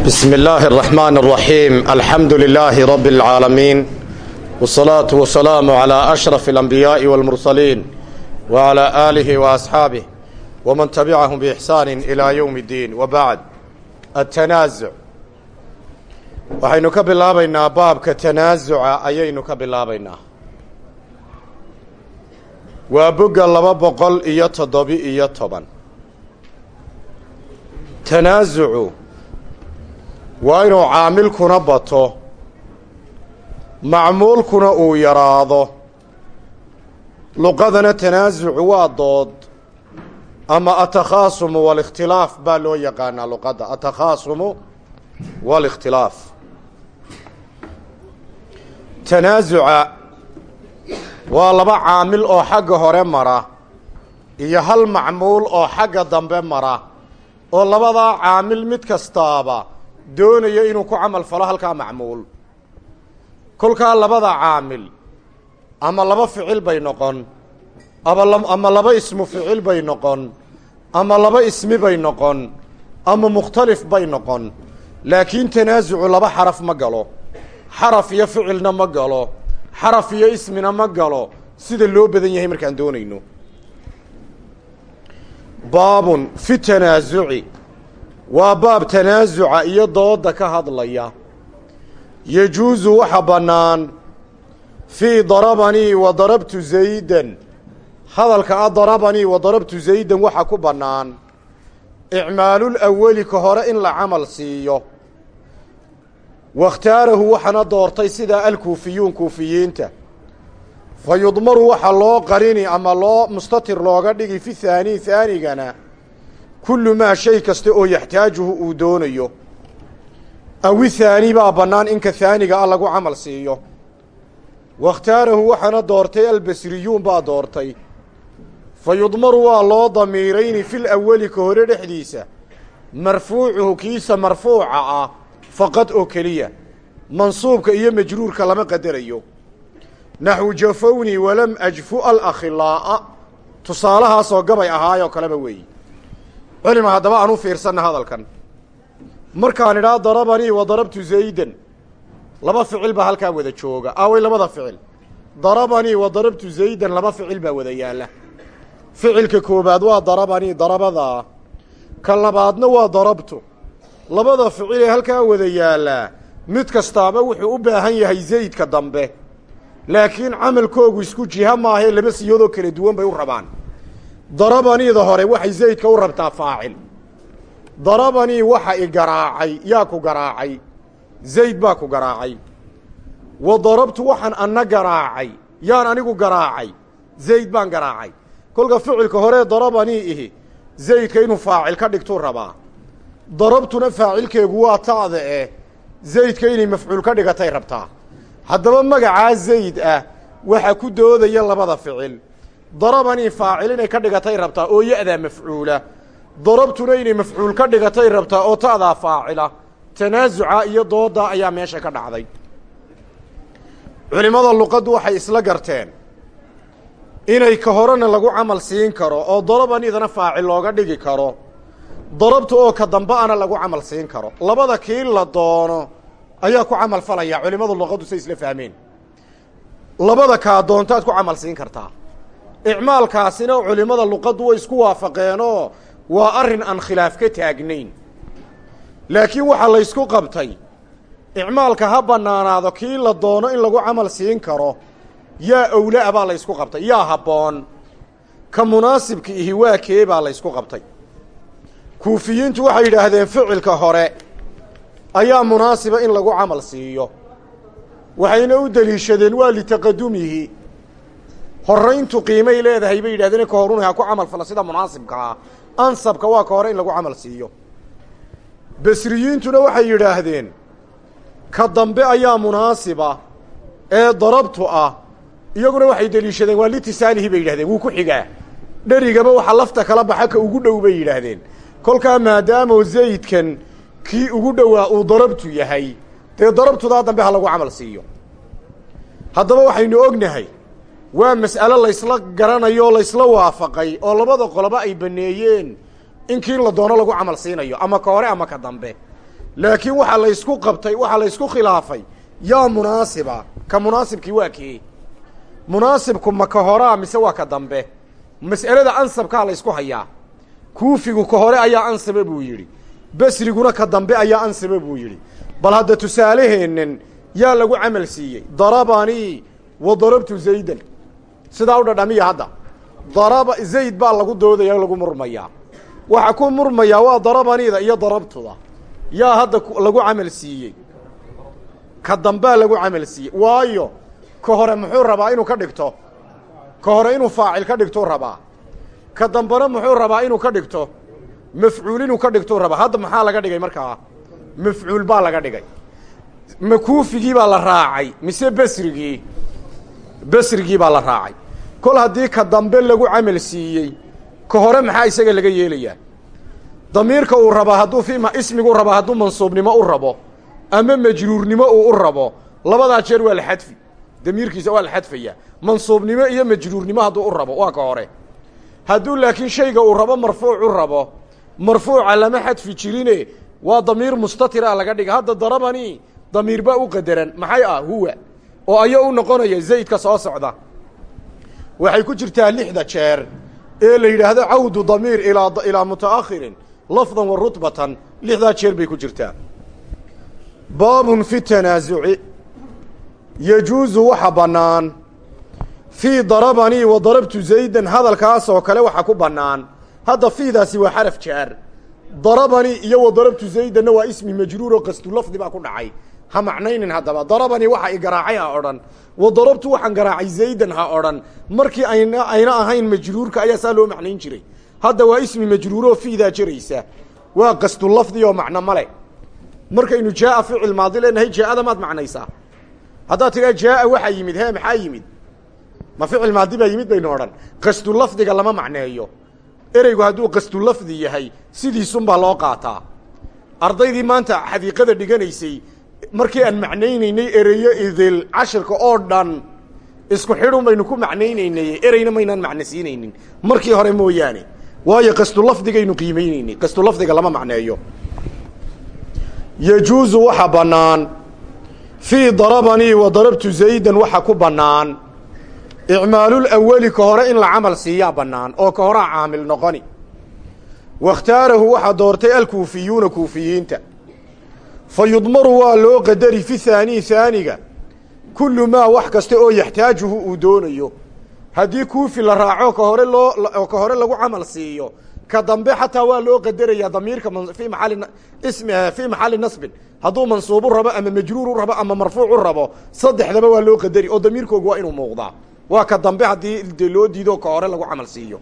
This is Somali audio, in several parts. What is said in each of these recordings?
بسم الله الرحمن الرحيم الحمد لله رب العالمين والصلاة والسلام على أشرف الأنبياء والمرسلين وعلى آله وأصحابه ومن تبعهم بإحسان إلى يوم الدين وبعد التنازع waxaynu ka bilaabaynaa baabka tanaasuca ayaynu ka bilaabaynaa waa bogga laba boqol iyo toddobi-iyo toban tanaasucu waa inuu caamilkuna bato. Macmuulkuna uu yaraado. Luqadana tanaasucu waa dood. Ama atakhaasumu waalikhtilaaf baa loo yaqaanaa luqadda. Atakhaasumu waalikhtilaaf tanaasuca waa laba caamil oo xagga hore mara iyo hal macmuul oo xagga dambe mara oo labadaa caamil mid kastaaba doonaya inuu ku camal falo halkaa macmuul. Kolkaa labada caamil ama laba ficil bay noqon ama laba ismu ficil bay noqon ama laba ismi bay noqon ama mukhtalif bay noqon. Laakiin tanaasucu laba xaraf ma galo. Xaraf iyo ficilna ma galo. Xaraf iyo ismina ma galo. Sida loo badan yahay markaan doonayno. Baabun fi tanaasuci waa baab tanaasuca iyo dooda ka hadlaya. Yejuusu waxa bannaan fii darabanii wa darabtu zaydan. Hadalka a darabanii wa darabtu zaydan waxa ku bannaan. Icmaalul aweli ka hore in la camal siiyo. Wakhtaarahu waxaana doortay sidaa alkuufiyuun kuufiyiinta. Fa yudmaru waxa loo qarini ama loo mustatir looga dhigi fi haanii haanigana kullu maa shay kasta oo yaxtaajuhu uu doonayo awi haani baa bannaan inka haaniga ah lagu camal siiyo wakhtaarahu waxaana doortay albasriyuun baa doortay fa yudmaru waa loo damiirayni fil aweli ka hore dhexdiisa marfuucuhu kiisa marfuuca ah faqad oo keliya mansuubka iyo majruurka lama qadarayo naxwu jafowni walam ajfu alakhilaa'a tusaalahaasoo gabay ahaayoo kaleba weeyi culima haddaba aan u fiirsanna hadalkan. Markaan idhaa darabanii wa darabtu zaydan. Laba ficil baa halkaa wada jooga. Aaway labada ficil. Darabanii wa darabtu zaydan laba ficil baa wada yaalla. Ficilka koobaad waa darabanii darabadaa ka labaadna waa darabtu. Labada ficil ee halkaa wada yaallaa mid kastaaba wuxuu u baahan yahay zaydka dambe. Laakiin camalkoogu isku jiha maahee laba siyoodoo kala duwan bay u rabaan darabaniida hore waxay zaydka u rabtaa faacil. Darabanii waxa i garaacay yaa ku garaacay. Zayd baa ku garaacay. Wa darabtu waxaan anna garaacay yaan anigu garaacay. Zayd baan garaacay. Kolka ficilka horee darabanii ihi zaydka inuu faacil ka dhigtuu rabaa. Darabtuna faacilkeegu waa ta'da eh zaydka inay mafcuul ka dhigatay rabtaa. Haddaba magacaa zayd ah waxa ku doodaya labada ficil darabanii faacil inay ka dhigatay rabtaa oo ya-daa mafcuula. Darabtuna inay mafcuul ka dhigatay rabtaa oo ta'daa faacila. Tanaasuca iyo doodaa ayaa meesha ka dhacday. Culimmada luqaddu waxay isla garteen inay ka horena lagu camal siin karo oo darabaniidana faacil looga dhigi karo. Darabta oo ka dambe ana lagu camal siin karo. Labada kii la doono ayaa ku camal falaya. Culimmadu luqaddu say isla fahmeen. Labada kaa doontaad ku camal siin kartaa icmaalkaasina culimmada luqaddu way isku waafaqeenoo waa arrin aan khilaaf ka taagnayn. Laakiin waxaa laysku qabtay icmaalka ha bannaanaado kii la doono in lagu camal siin karo yaa owla-a baa laysku qabtay yaa habboon. Ka munaasibka ihi waa kee baa laysku qabtay. Kuufiyiintu waxay yidhaahdeen ficilka hore ayaa munaasiba in lagu camal siiyo. Waxayna u deliishadeen waa litaqadumihi horrayntu qiimay leedahay bay yidhahdeen ka horuna ha ku camal fala sida munaasibkaa ansabka waa ka hore in lagu camal siiyo. Basriyiintuna waxay yidhaahdeen ka dambe ayaa munaasiba ee darabtu ah. Iyaguna waxay deliishadeen waa litisaanihi bay yidhahdeen wuu ku xigaa. Dherigaba waxa lafta kala baxa ka ugu dhow bay yidhaahdeen. Kolkaa maadaamoo zaydkan kii ugu dhowaa uu darabtu yahay dee darabtudaa dambe ha lagu camal siiyo. Haddaba waxaynu ognahay waa mas'alo laysla garanayo laysla waafaqay oo labada qoloba ay baneeyeen in kii la doono lagu camal siinayo ama ka hore ama ka dambe. Laakiin waxaa laysku qabtay waxaa laysku khilaafay yaa munaasiba ka munaasibkii waa kee munaasibku ma ka horaa mise waa ka dambe. Mas'alada ansabkaa laysku hayaa. Kuufigu ka hore ayaa ansabe buu yidhi. Besriguna ka dambe ayaa ansabe buu yidhi. Bal hadda tusaaleheennan yaa lagu camal siiyey. Darabanii wa darabtu zaydan sidaa u dhadhamiya hadda. Daraba zayd baa lagu doodaya lagu murmayaa waxa ku murmayaa waa darabaniida iyo darabtuda. Yaa hadda lagu camal siiyey. Ka dambaa lagu camal siiyey. Waayo ka hore muxuu rabaa inuu ka dhigto? Ka hore inuu faacil ka dhigtuu rabaa? Ka dambena muxuu rabaa inuu ka dhigto? Mafcuul inuu ka dhigtuu rabaa? Hadda maxaa laga dhigay markaa mafcuul baa laga dhigay. Ma kuufigii baa la raacay. Mise besrigii? Besrigii baa la raacay kol haddii ka dambe lagu camal siiyey ka hore maxaa isaga laga yeelayaa? Damiirka uu rabaa hadduu fi ismigu rabaa hadduu mansuubnimo u rabo ama majruurnimo uu u rabo labadaa jeer waa la xadfi. Damiirkiisa waa la xadfayaa. Mansuubnimo iyo majruurnimo hadduu u rabo waa ka hore. Hadduu laakiin shayga uu rabo marfuuc u rabo marfuuca lama xadfi jirine waa damiir mustatira laga dhiga. Hadda darabanii damiir baa u qadaran maxay ah? Huwa. Oo ayo u noqonaya zaydka soo socda waxay ku jirtaa lixda jeer ee la yidhaahdo cawdu damiir ilaa mutaakhirin lafdan wa rutbatan lixdaa jeer bay ku jirtaa. Baabun fi tanaasuci yajuusu waxa bannaan fii darabanii wa darabtu zaydan hadalkaasoo kale waxa ku bannaan. Hadda fiidaasi waa xaraf jaar darabanii iyo wa darabtu zaydanna waa ismi majruur oo qastu lafdi baa ku dhacay ha macnaynin haddaba. Darabanii waxa i garaacay ha odhan. Wa darabtu waxaan garaacay zaydan ha odhan. Markii ayna ayna ahayn majruurka ayaa saa loo macnayn jiray. Hadda waa ismi majruuroo fiidaa jiraysa. Waa qastu lafdi oo macno male markaynu jaaa ficil maadi leenahay jaaada maad macnaysaa. Haddaad tiraa jaaa waxaa yimid he maxaa yimid? Ma ficil maadi baa yimid baynu odhan. Qastu lafdiga lama macneeyo. Ereygu hadduu qastu lafdi yahay sidiisunbaa loo qaataa. Ardaydii maanta xadiiqada dhiganaysay markii aan macnaynaynay ereyo idil cashirka oo dhan isku xidhun baynu ku macnaynaynay ereyna maynaan macno siinaynin markii hore mooyaane waayo qastu lafdigaynu qiimaynaynay qastu lafdiga lama macneeyo. Yajuusu waxa bannaan fii darabanii wa darabtu zaydan waxa ku bannaan. Icmaalulawali ka hore in la camal siiyaa bannaan oo ka horaa caamil noqoni. Wakhtaarahu waxaa doortay alkuufiyuuna kuufiyiinta fa yudmaru waa loo qadari fi haanii haaniga kullu maa wax kasta oo yaxtaajuhu uu doonayo. Haddii kuufi la raaco ka hore loo ka hore lagu camal siiyo. Ka dambe xataa waa loo qadarayaa damiirka fii maali fii maxalli nasbin. Hadduu mansuubu rabo ama majruuru rabo ama marfuucu rabo saddexdaba waa loo qadari oo damiirkoogu waa inuu muuqdaa. Waa ka dambe haddii de loo diido ka hore lagu camal siiyo.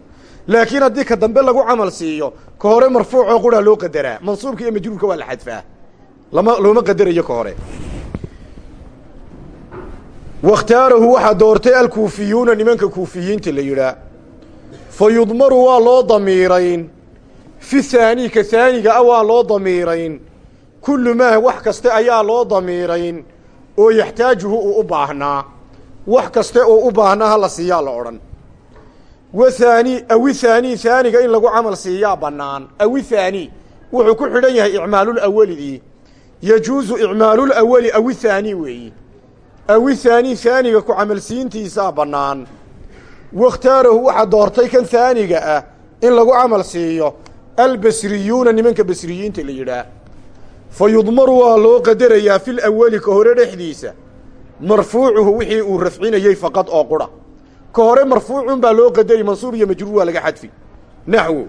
Laakiin haddii ka dambe lagu camal siiyo ka hore marfuucoo quraa loo qadaraa. Mansuubka iyo majruurka waa la xadfaa lama looma qadarayo ka hore. Wakhtaarahu waxaa doortay alkuufiyuuna nimanka kuufiyiinta la yidhaa fa yudmaru waa loo damiirayn. Fi haani ka haaniga a waa loo damiirayn. Kullu maa wax kaste ayaa loo damiirayn. Oo yaxtaajuhu uu u baahnaa. Wax kaste oo u baahnaa hala siiyaa la odhan. Wa haani awi haani haaniga in lagu camal siiyaa bannaan. Awi haani wuxuu ku xidhan yahay icmaalulawelidii yajuusu icmaalulaweli awi haani weeyi. Awi haani haaniga ku camalsiintiisaa bannaan. Wakhtaarahu waxaa doortay kan haaniga ah in lagu camal siiyo albasriyuuna nimanka basriyiinta la yidhaah. Fa yudmaru waa loo qadarayaa fil aweli ka hore dhexdiisa. Marfuucuhu wixii uu rafcinayey faqad oo qura. Ka hore marfuucun baa loo qadari mansuub iyo majruur waa laga xadfi. Naxwo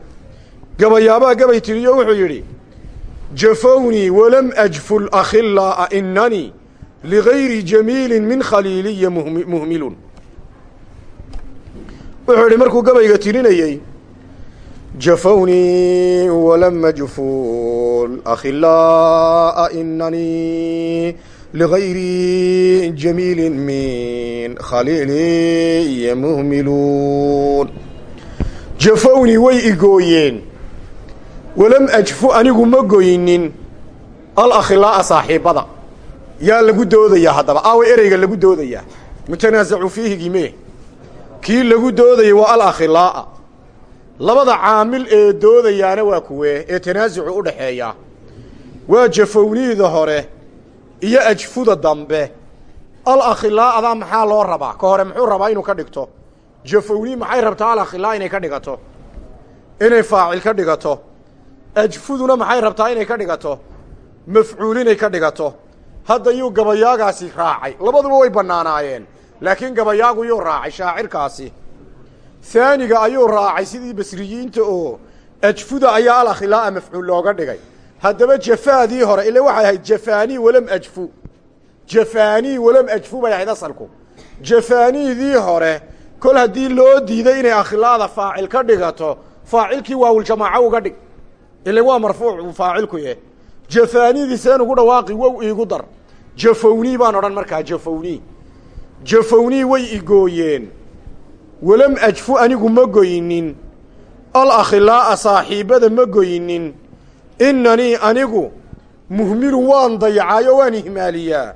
gabayaabaa gabay tiriyo wuxuu yidhi jafownii walam ajful akhilaa'a inanii ligayri jamiilin min khaliiliya muhmilun wuxuu yidhi markuu gabayga tirinayey jafownii walam ajful akhilaa'a inanii ligayri jamiilin min khaliiliya muhmiluun jafownii way igooyeen walam ajfu anigu ma goynin alakhilaa'a saaxiibbada yaa lagu doodayaa haddaba aawa ereyga lagu doodayaa. Mutanaasacu fiihigii mee? Kii lagu doodayay waa alakhilaa'a labada caamil ee doodayaana waa kuwee ee tanaasucu u dhaxeeya. Waa jafowniida hore iyo ajfuda dambe. Alakhilaa'adaa maxaa loo rabaa? Ka hore muxuu rabaa inuu ka dhigto? Jafowni maxay rabtaa alakhilaa inay ka dhigato? Inay faacil ka dhigato ajfuduna maxay rabtaa inay ka dhigato? Mafcuul inay ka dhigato. Hadda yuu gabayaagaasi raacay. Labaduba way bannaanaayeen laakiin gabayaagu yuu raacay shaacirkaasi. Haaniga ayuu raacay sidii basriyiinta oo ajfuda ayaa alakhilaa'a mafcuul looga dhigay. Haddaba jafaadii hore ile waxay ahayd jafaanii walam ajfu. Jafaanii walam ajfu bay ahayd asalku. Jafaaniidii hore kol haddii loo diiday inay akhilaada faacil ka dhigato faacilkii waawuljamaaco uga dhig ile waa marfuuc faacilku ye jafaanidii seen ugu dhawaaqi wow iigu dar. Jafowni baan odhan markaa jafowni jafowni way igooyeen walam ajfu anigu ma goynin. Alakhilaa'a saaxiibbada ma goynin. Inanii anigu muhmilun waan dayacaayo waan ihmaaliyaa.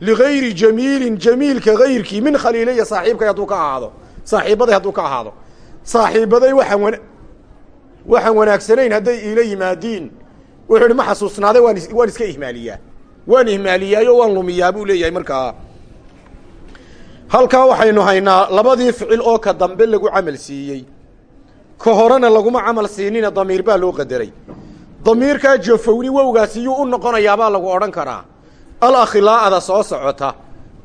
Ligayri jamiilin jamiilka gayrkii min khaliilaya saaxiibkay hadduu ka ahaado. Saaxiibbaday hadduu ka ahaado. Saaxiibbaday waxaan waxaan wanaagsanayn hadday iila yimaadiin wuxuu ihi ma xasuusnaaday waan waan iska ihmaaliyaa. Waan ihmaaliyaayo waan lumiyaa buu leeyahay markaa. Halkaa waxaynu haynaa labadii ficil oo ka dambe lagu camal siiyey. Ka horena laguma camal siinina damiir baa loo qadaray. Damiirkaa jafowni wowgaasi yuu u noqonayaabaa lagu odhan karaa. Alakhilaa'ada soo socota.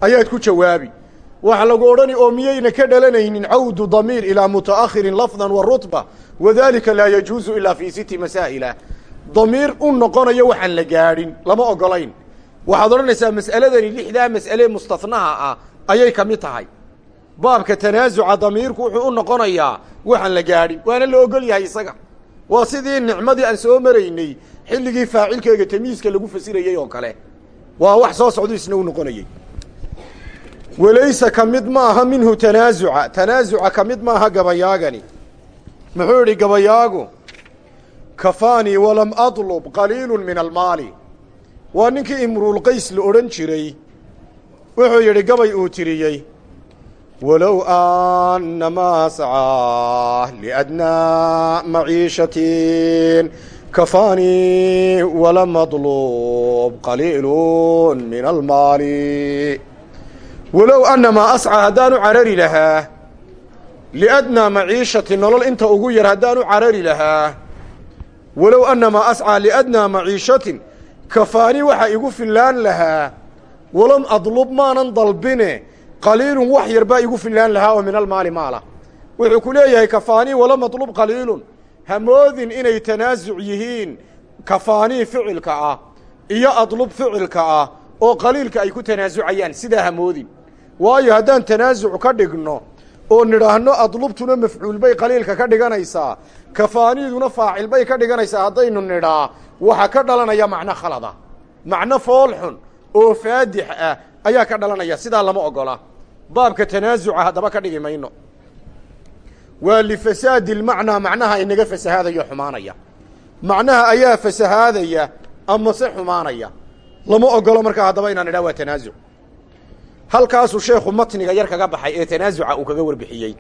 Ayaad ku jawaabi waxa lagu odhani oo miyayna ka dhalanaynin cawdu damiir ilaa mutaakhirin lafdan wa rutba wadalika laa yajuusu ilaa fii siti masaa'ila. Damiir u noqonayo waxaan la gaadhin lama ogolayn. Waxaad odhanaysaa mas'aladani lixdaa mas'ale mustahnaha ah ayay ka mid tahay. Baabka tanaasuca damiirku wuxuu u noqonayaa waxaan la gaadhin waana la ogol yahay isaga. Waa sidii nicmadii aan soo maraynay xilligii faacilkeega tamiiska lagu fasirayey oo kale. Waa wax soo socdu isna u noqonayey walaysa ka mid ma aha minhu tanaasuca tanaasuca ka mid maaha gabayaagani. Muxuu idhi gabayaagu kafaanii walam adlub qaliilu min almaali. Waa ninkii imruulqays la odhan jiray. Wuxuu yidhi gabay uu tiriyey walow annamaa sacaa liadnaa maciishatin. Kafaanii walam adlub qaliilu min almaali walow annamaa ascaa haddaanu carari lahaa liadnaa maciishati nolol inta ugu yar haddaanu carari lahaa walow annamaa ascaa liadnaa maciishatin kafaani waxa igu fillaan lahaa walam adlub maanan dalbine qaliilun wax yar baa igu fillaan lahaa oo min almaali maala. Wuxuu ku leeyahay kafaanii walam adlub qaliilun hamoodin inay tanaasuc yihiin kafaanii ficilka ah iyo adlub ficilka ah oo qaliilka ay ku tanaasucayaan sidaa hamoodin waayo haddaan tanaasuc ka dhigno oo nidhaahno adlubtuna mafcuul bay qaliilka ka dhiganaysaa kafaaniiduna faacil bay ka dhiganaysaa haddaynu nidhaa waxa ka dhalanaya macno khalada. Macno foolxun oo faadix ah ayaa ka dhalanaya sidaa lama ogola. Baabka tanaasuca haddaba ka dhigi mayno. Waa lifasaadi lmacnaa macnaha inaga fasahaadaya o xumaanaya. Macnaha ayaa fasahaadaya ama se xumaanaya. Lama ogolo markaa haddaba inaan idhaha waa tanaasuc halkaasuu sheekhu matniga yar kaga baxay ee tanaasuca uu kaga warbixiyey.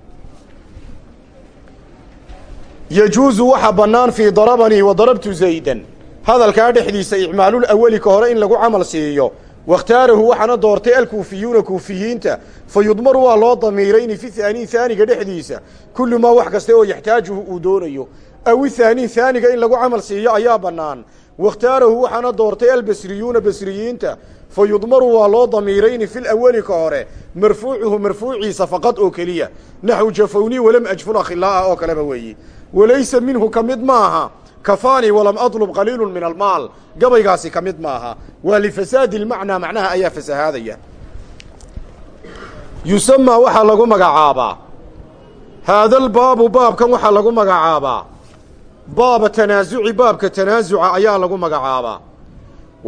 Yajuusu waxa bannaan fii darabanii wa darabtu zaydan. Hadalkaa dhexdiisa icmaalul aweli ka hore in lagu camal siiyo. Wakhtaarahu waxaana doortay alkuufiyuuna kuufiyiinta fa yudmaru waa loo damiirayni fi haanii haaniga dhexdiisa. Kullu maa wax kasta oo yaxtaajuhu uu doonayo. Aw ithaanii haaniga in lagu camal siiyo ayaa bannaan. Wakhtaarahu waxaana doortay albasriyuuna basriyiinta fa yudmaru waa loo damiirayni fi laweli ka hore marfuucuhu marfuuciisa faqad oo keliya. Naxwu jafowni walam ajfun akhilaa'a oo kaleba weeyi. Walaysa minhu ka mid maaha kafaanii walam adlub qaliilu min almaal. Gabaygaasi ka mid maaha. Waa lifasaadi lmacnaa macnaha ayaa fasahaadaya. Yusamaa waxaa lagu magacaabaa. Haadalbaabu baabkan waxaa lagu magacaabaa. Baaba tanaasuci baabka tanaasuca ayaa lagu magacaabaa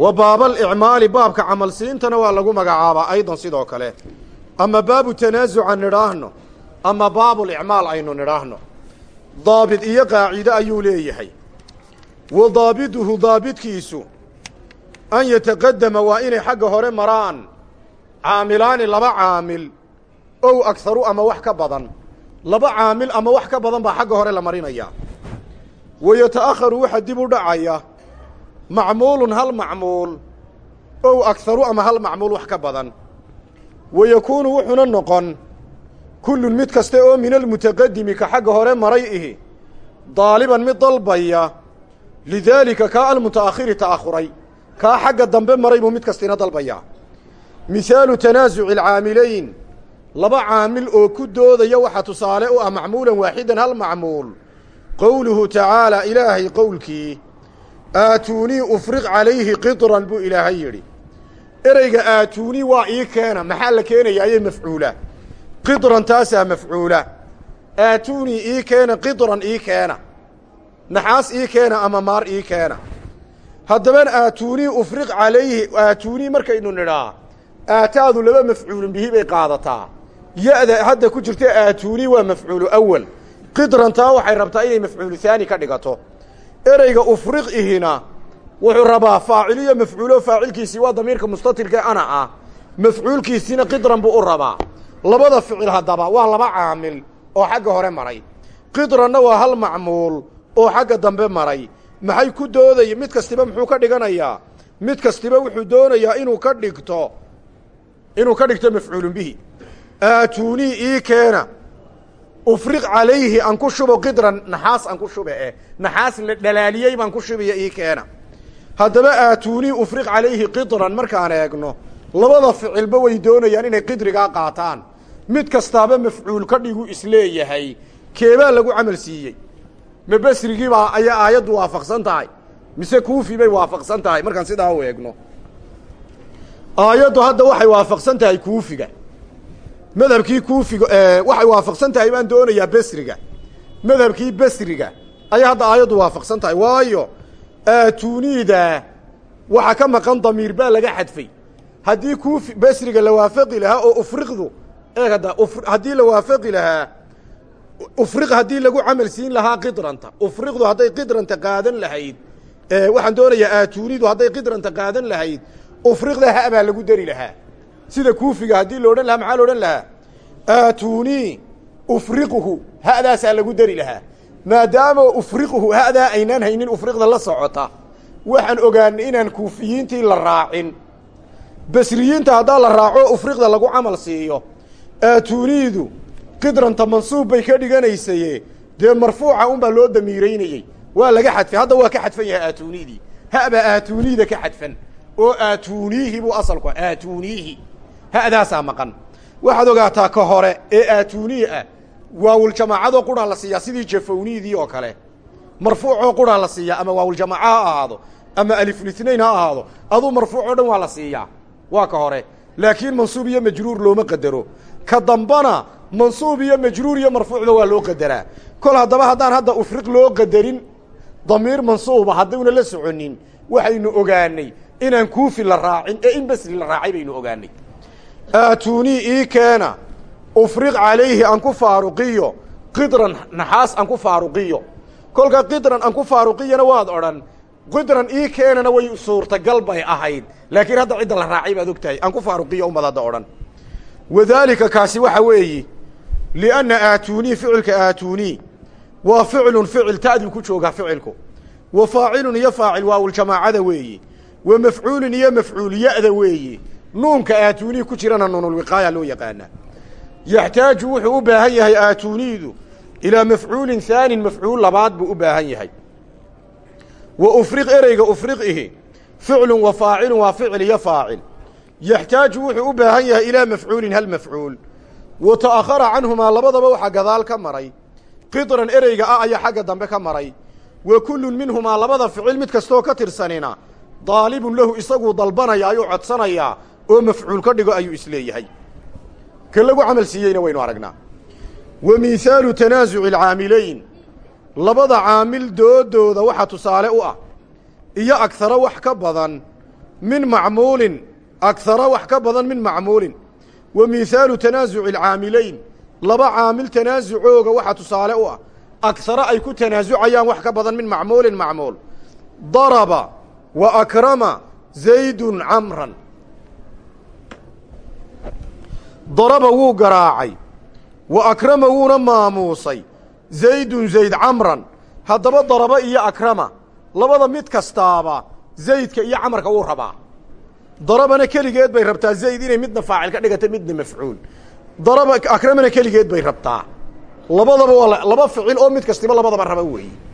wa baabalicmaali baabka camalsiintana waa lagu magacaabaa aydan sidoo kale. Ama baabu tanaasuca nidhaahno ama baabulicmaal aynu nidhaahno. Daabit iyo qaacido ayuu leeyahay. Wa daabiduhu daabidkiisu an yataqadama waa inay xagga hore maraan. Caamilaani laba caamil ow agharu ama wax ka badan. Laba caamil ama wax ka badan baa xagga hore la marinayaa. Wa yata'akharu waxa dib u dhacaya macmuulun hal macmuul ow akharu ama hal macmuul wax ka badan. Wa yakuunu wuxuuna noqon kullun mid kasta oo min almutaqadimi ka xagga hore maray ihi daaliban mid dalbaya lidaalika kaa almuta'akhiri ta'akhuray kaa xagga dambe maray buu mid kastiina dalbayaa mihaalu tanaasuci alcaamilayn laba caamil oo ku doodaya waxaa tusaale u ah macmuulan waaxidan hal macmuul qowluhu tacaalaa ilaahay qowlkii aatuunii ufriq calayhi qidran buu ilaahay yidhi. Ereyga aatuunii waa ii keena maxaa la keenaya? Ayay mafcuula. Qidran taasaa mafcuula. Aatuunii ii keena qidran ii keena. Naxaas ii keena ama maar ii keena. Haddaban aatuunii ufriq calayhi aatuunii markaynu nidhaa aataadu laba mafcuulun bihi bay qaadataa. Ya-da hadda ku jirta aatuunii waa mafcuulu awal qidrantaa waxay rabtaa inay mafcuulu haani ka dhigato ereyga ufriq ihina wuxuu rabaa faaciliyo mafcuulo faacilkiisii waa damiirka mustatirka ana ah. Mafcuulkiisiina qidran buu u rabaa. Labada ficil haddaba waa laba caamil oo xagga hore maray. Qidranna waa hal macmuul oo xagga dambe maray. Maxay ku doodaya mid kastiba muxuu ka dhiganayaa? Mid kastiba wuxuu doonayaa inuu ka dhigto inuu ka dhigto mafcuulun bihi. Aatuunii ii keena ufriq calayhi aan ku shubo qidran naxaas aan ku shube eh. Naxaas la dhalaaliyey baan ku shubiya ii keena. Haddaba aatuunii ufriq calayhi qidran markaan eegno labada ficilba way doonayaan inay qidrigaa qaataan. Mid kastaaba mafcuul ka dhigu is leeyahay keebaa lagu camal siiyey. Ma besrigiibaa ayaa aayaddu waafaqsan tahay. Mise kuufi bay waafaqsan tahay markaan sidaa u eegno. Aayaddu hadda waxay waafaqsan tahay kuufiga madhabkii kuufiga waxay waafaqsan tahay baan doonayaa besriga madhabkii besriga ayay hadda aayaddu waafaqsan tahay. Waayo aatuuniida waxa ka maqan damiir baa laga xadfay. Haddii kuufi besriga la waafaqi lahaa oo ufriqdu eeg hadda haddii la waafaqi lahaa ufriq haddii lagu camal siin lahaa qidrantah ufriqdu hadday qidrantah qaadan lahayd waxaan doonayaa aatuunidu hadday qidrantah qaadan lahayd ufriqda ha baa lagu dari lahaa sida kuufiga haddii la odhan lahaa maxaa la odhan lahaa? Aatuunii ufriquhu. Ha'daasaa lagu dari lahaa. Maadaama ufriquhu ha'daa aynaan haynin ufriqda la socota waxaan ogaanay inaan kuufiyiintii la raacin. Basriyiinta haddaa la raaco ufriqda lagu camal siiyo. Aatuuniidu qidrantah mansuub bay ka dhiganaysaye dee marfuuca unbaa loo damiiraynayey. Waa laga xadfay. Hadda waa ka xadfan yahay aatuuniidii. Ha'baa aatuuniida ka xadfan. Oo aatuuniihi buu asalku aatuuniihi ha'daasaa maqan. Waxaad ogaataa ka hore ee aatuunii ah waawuljamaacadoo qurhaa la siiyaa sidii jafowniidii oo kale. Marfuucoo qurhaa la siiyaa ama waawuljamaaca ha ahaado ama alifulitnayn ha ahaado aduu marfuuc oo dhan waa la siiyaa. Waa ka hore. Laakiin mansuub iyo majruur looma qadaro. Ka dambana mansuub iyo majruur iyo marfuucba waa loo qadaraa. Kol haddaba haddaan hadda ufriq loo qadarin damiir mansuuba haddayna la soconin waxaynu ogaanay inaan kuufi la raacin ee in besri la raacay baynu ogaanay aatuunii ii keena. Ufriq calayhi aan ku faaruqiyo. Qidran naxaas aan ku faaruqiyo. Kolka qidran aan ku faaruqiyana waad odhan. Qidran ii keenana way suurtagal bay ahayd. Laakiin hadda cidda la raacay baad og tahay aan ku faaruqiyo umad hadda odhan. Wadaalika kaasi waxa weeyi lianna aatuunii ficilka aatuunii waa ficlun ficil ta'duu ku joogaa ficilku. Wa faacilun iyo faacil waawuljamaacada weeyi. Wa mafcuulun iyo mafcuul ya'da weeyi nuunka aatuunii ku jirana nuunulwiqaaya loo yaqaanaa yaxtaaju wuxuu u baahan yahay aatuuniidu ilaa mafcuulin haanin mafcuul labaad buu u baahan yahay. Wa ufriq ereyga ufriqihi ficlun wa faacilun waa ficil iyo faacil. Yaxtaaju wuxuu u baahan yahay ilaa mafcuulin hal mafcuul. Wa ta'akhara canhumaa labadaba waxaa gadaal ka maray. Qidran ereyga ah ayaa xagga dambe ka maray. Wa kullun minhumaa labada ficil mid kastoo ka tirsanina daalibun lahu isaguu dalbanaya ayuu codsanayaa oo mafcuul ka dhigo ayuu is leeyahay. Ka lagu camal siiyeyna waynu aragnaa. Wa miihaalu tanaasuci alcaamilayn labada caamil doodooda waxaa tusaale u ah. Iyo agaro wax ka badan min macmuulin. Agaro wax ka badan min macmuulin. Wa miihaalu tanaasuci alcaamilayn laba caamil tanaasucooga waxaa tusaale u ah. Agaro ay ku tanaasucayaan wax ka badan min macmuulin macmuul. Daraba wa akrama zaydun camran daraba wuu garaacay wa akrama wuuna maamuusay zaydun zayd camran. Haddaba daraba iyo akrama labada mid kastaaba zaydka iyo camarka wuu rabaa. Darabana keligeed bay rabtaa zayd inay midna faacil ka dhigata midna mafcuul. Daraba akramana keligeed bay rabtaa. Labadaba waa laba ficil oo mid kastiba labadaba raba weeye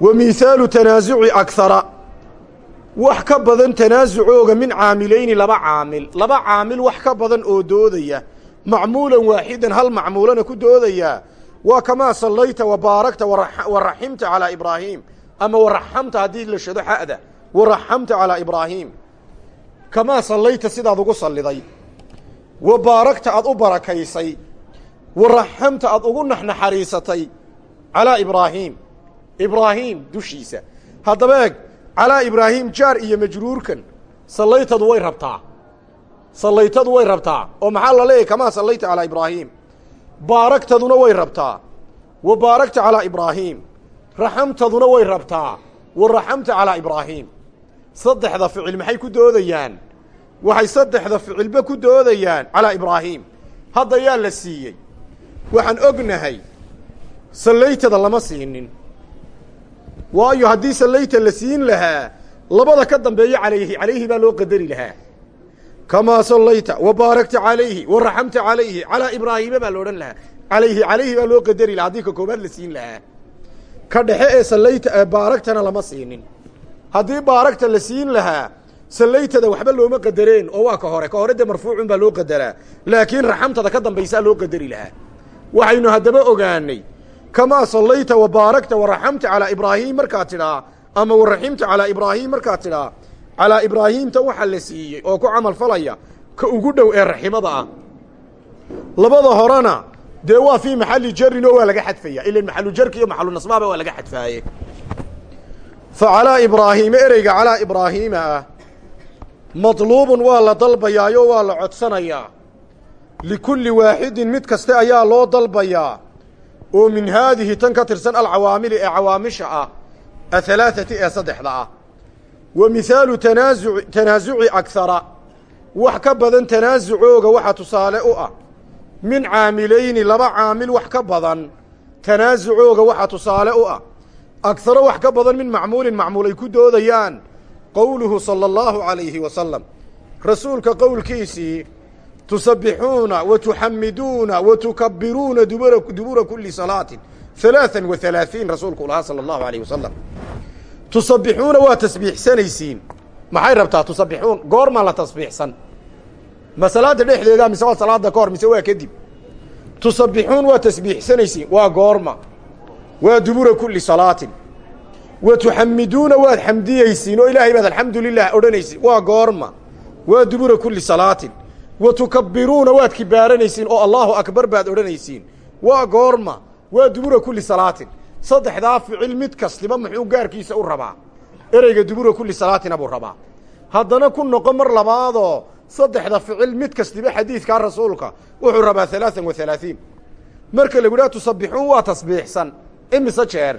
wa mihaalu tanaasuci akhara wax ka badan tanaasucooga min caamilayni laba caamil. Laba caamil wax ka badan oo doodaya. Macmuulan waaxidan hal macmuulana ku doodaya. Waa kamaa sallayta wa baarakta wa raximta calaa ibraahiim ama waraxamta haddii la shado xa'da waraxamta calaa ibraahiim kamaa sallayta sidaad ugu salliday. Wa baarakta aad u barakaysay. Wa raxamta aad ugu naxnaxariisatay calaa ibraahiim ibraahiim dushiisa. Haddaba eeg calaa ibraahiim jaar iyo majruurkan sallaytadu way rabtaa. Sallaytadu way rabtaa. Oo maxaa la leeyahy kamaa sallayta calaa ibraahiim baaragtaduna way rabtaa. Wa baarakta calaa ibraahiim raxamtaduna way rabtaa. Wa raxamta calaa ibraahiim saddexda ficil maxay ku doodayaan? Waxay saddexda ficilba ku doodayaan calaa ibraahiim hadda yaa la siiyey. Waxaan ognahay sallaytada lama siinin waayo haddii sallayta la siin lahaa labada ka dambeeya calayhi calayhi baa loo qadari lahaa. Kamaa sallayta wa baarakta calayhi wa raxamta calayhi calaa ibraahiima baa loodhan lahaa. Calayhi calayhi baa loo qadari lahaa haddii ka koobaad la siin lahaa. Ka dhexe ee sallayta baaragtana lama siinin. Haddii baaragta la siin lahaa sallaytada waxba looma qadareen oo waa ka hore. Ka hore dee marfuucun baa loo qadaraa. Laakiin raxamtada ka dambaysaa loo qadari lahaa. Waxaynu haddaba ogaanay kamaa sallayta wa baarakta wa raxamta calaa ibraahiim markaad tidhaa ama wa raximta calaa ibraahiim markaad tidhaa calaa ibraahiimta waxaa la siiyey oo ku camal falaya ka ugu dhow ee raximada ah labada horena dee waa fii maxalli jarin oo waa laga xadfaya ilan maxalu jarki iyo maxalu nasbaaba waa laga xadfaaye fa calaa ibraahiima ereyga calaa ibraahiima ah madluubun waa la dalbayaayo waa la codsanayaa likulli waaxidin mid kaste ayaa loo dalbayaa oo min haadihi tan ka tirsan alcawaamili ee cawaamisha ah ahalaaثati ee saddexda ah wa mihaalu tanaasu tanaasuci akhara wax ka badan tanaasucooga waxa tusaale u ah min caamilayni laba caamil wax ka badan tanaasucooga waxa tusaale u ah akharo wax ka badan min macmuulin macmuul ay ku doodayaan qowluhu salى اllahu عalayhi wasalam rasuulka qowlkiisii tusabbixuuna wa tuxamiduuna wa tukabiruuna dubura dubura kuli salaatin halaaثan wa halaaثiin rasuulku lahaa salى اllahu alayh wasalam tusabbixuuna waa tasbiixsanaysiin maxay rabtaa tusabbixuun goormaa la tasbiixsan ma salaada dhexdeeda mise waa salaada ka hor mise waa kadib tusabbixuun waa tasbiixsanaysiin waa goorma waa dubura kuli salaatin wa tuxamiduuna waad xamdiyeysiin oo ilaahay baad alxamdu lilah odhanaysiin waa goorma waa dubura kuli salaatin wa tukabiruuna waad kibaaranaysiin oo allaahu akbar baad odhanaysiin waa goorma waa dubura kulli salaatin saddexdaa ficil mid kastiba muxuu gaarkiisa u rabaa ereyga dubura kulli salaatina buu rabaa haddana ku noqo mar labaadoo saddexda ficil mid kastiba xadiidkaa rasuulka wuxuu rabaa alaaan wa alaaiin marka lagu idhaha tusabbixuun waa tasbiixsan imise jeer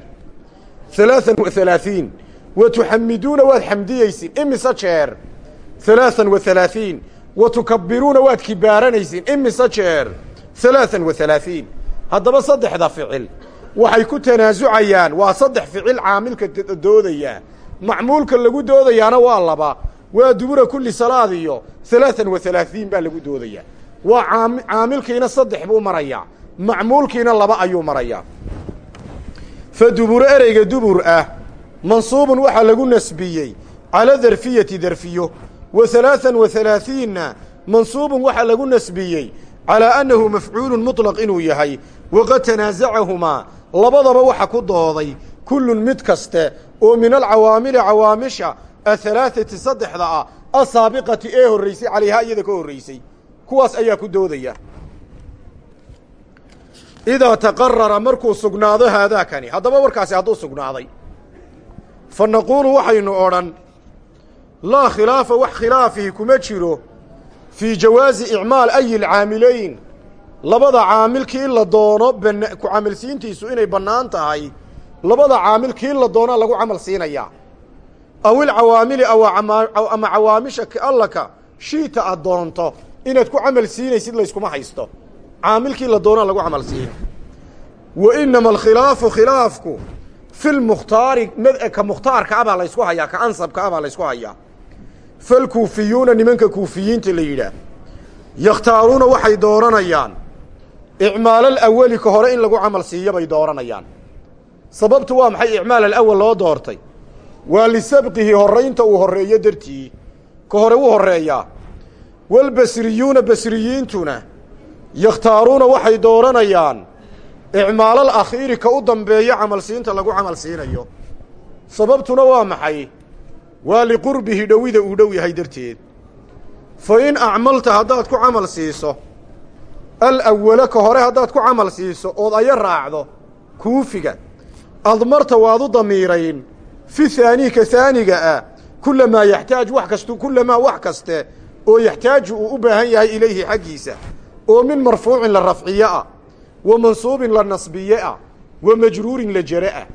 alaaan wa alaaiin wa tuxamiduuna waad xamdiyeysin imise jeer alaaan wa alaaiin wa tukabiruuna waad kibaaranaysiin imise jeer alaaan wa alaaثiin haddaba saddexda ficil waxay ku tanaasucayaan waa saddex ficil caamilka doodaya macmuulka lagu doodayaana waa laba waa dubura kuli salaad iyo alaaan wa alaaثiin baa lagu doodaya waa caamilkiina saddex buu marayaa macmuulkiina laba ayuu marayaa fa duburo ereyga dubur ah mansuubun waxaa lagu nasbiyey cala darfiyati darfiyo wa alaaan wa alaaiinna mansuubun waxaa lagu nasbiyey calaa annahu mafcuulu muطlaq inuu yahay waqad tanaasacahumaa labadaba waxa ku dooday kullun mid kaste oo min alcawaamili cawaamisha ahalaaثati saddexda ah asaabiqati ee horraysay calayhaa iyada ka horraysay kuwaas ayaa ku doodaya. Idaa taqarara markuu sugnaado haadaakani haddaba warkaasi hadduu sugnaaday. Fa naquulu waxaynu odhan laa khilaafa wax khilaafihi kuma jiro fii jawaazi icmaal ayi lcaamilayn labada caamil kii la doono ku camalsiintiisu inay bannaan tahay labada caamil kii la doonaa lagu camal siinayaa. Aw ilcawaamili ama cawaamisha allaka shiita aad doonto inaad ku camal siinaysid layskuma haysto. Caamilkii la doonaa lagu camal siina wa inama alkhilaafu khilaafku filmukhtaari ka mukhtaarka ah baa laysku hayaa ka ansabka ah baa laysku hayaa falkuufiyuuna nimanka kuufiyiinta la yidhaah yakhtaaruuna waxay dooranayaan icmaal alawali ka hore in lagu camal siiyo bay dooranayaan sababtu waa maxay icmaal alawal loo doortay waa lisabqihi horraynta uu horreeyo dartii ka hore wuu horreeyaa walbasriyuuna basriyiintuna yakhtaaruuna waxay dooranayaan icmaalal akhiiri ka u dambeeyo camalsiinta lagu camal siinayo sababtuna waa maxay waa liqurbihi dhowida uu dhow yahay darteed. Fa in acmalta haddaad ku camal siiso alawala ka hore haddaad ku camal siiso ood aya raacdo kuufiga admarta waad u damiirayn fi haanii ka haaniga ah kullamaa yaxtaaj wax kastu kullamaa wax kaste oo yaxtaaju uu u baahan yahay ilayhi xaggiisa oo min marfuucin la rafciye ah wa mansuubin la nasbiye ah wa majruurin la jere ah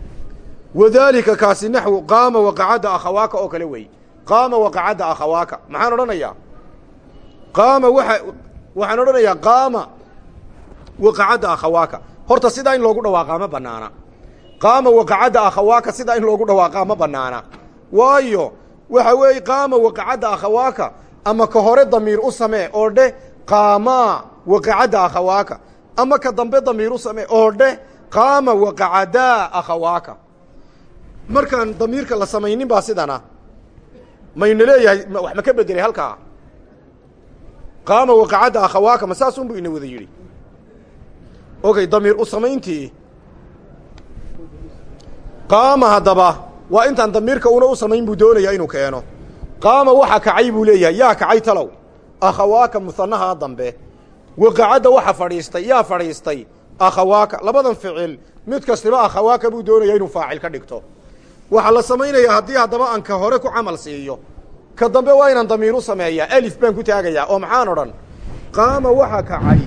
wadaalika kaasi naxwu qaama waqacadda akhawaaka oo kale wey. Qaama waqacadda akhawaaka. Maxaan odhanayaa? Qaama waa waxaan odhanayaa qaama waqacadda akhawaaka. Horta sidaa in loogu dhawaaqaa ma banaana qaama waqacadda akhawaaka sidaa in loogu dhawaaqaa ma banaana waayo waxa weeye qaama waqacadda akhawaaka ama ka hore damiir u samee oo dheh qaamaa waqacadda akhawaaka. Ama ka dambe damiir u samee oo dheh qaama waqacadaa akhawaaka markaan damiirka la samaynin baa sidana. Mayna leeyahay wax ma ka bedelay halkaa? Qaama waqacadda akhawaaka ma saas unbu ina wada yidhi. Ogay damiir u samayntii. Qaama haddaba waa intaan damiirka una u samayn buu doonayaa inuu keeno. Qaama waxa kacay buu leeyahay yaa kacay talow. Akhawaaka musanahaa dambe. Waqacadda waxa fadhiistay yaa fadhiistay. Akhawaaka labadan ficil mid kastiba akhawaaka buu doonaya inuu faacil ka dhigto waxaa la samaynayaa haddii haddaba aan ka hore ku camal siiyo. Ka dambe waa inaan damiir u sameeyaa alif baan ku taagayaa oo maxaan odhan? Qaama waxa kacay.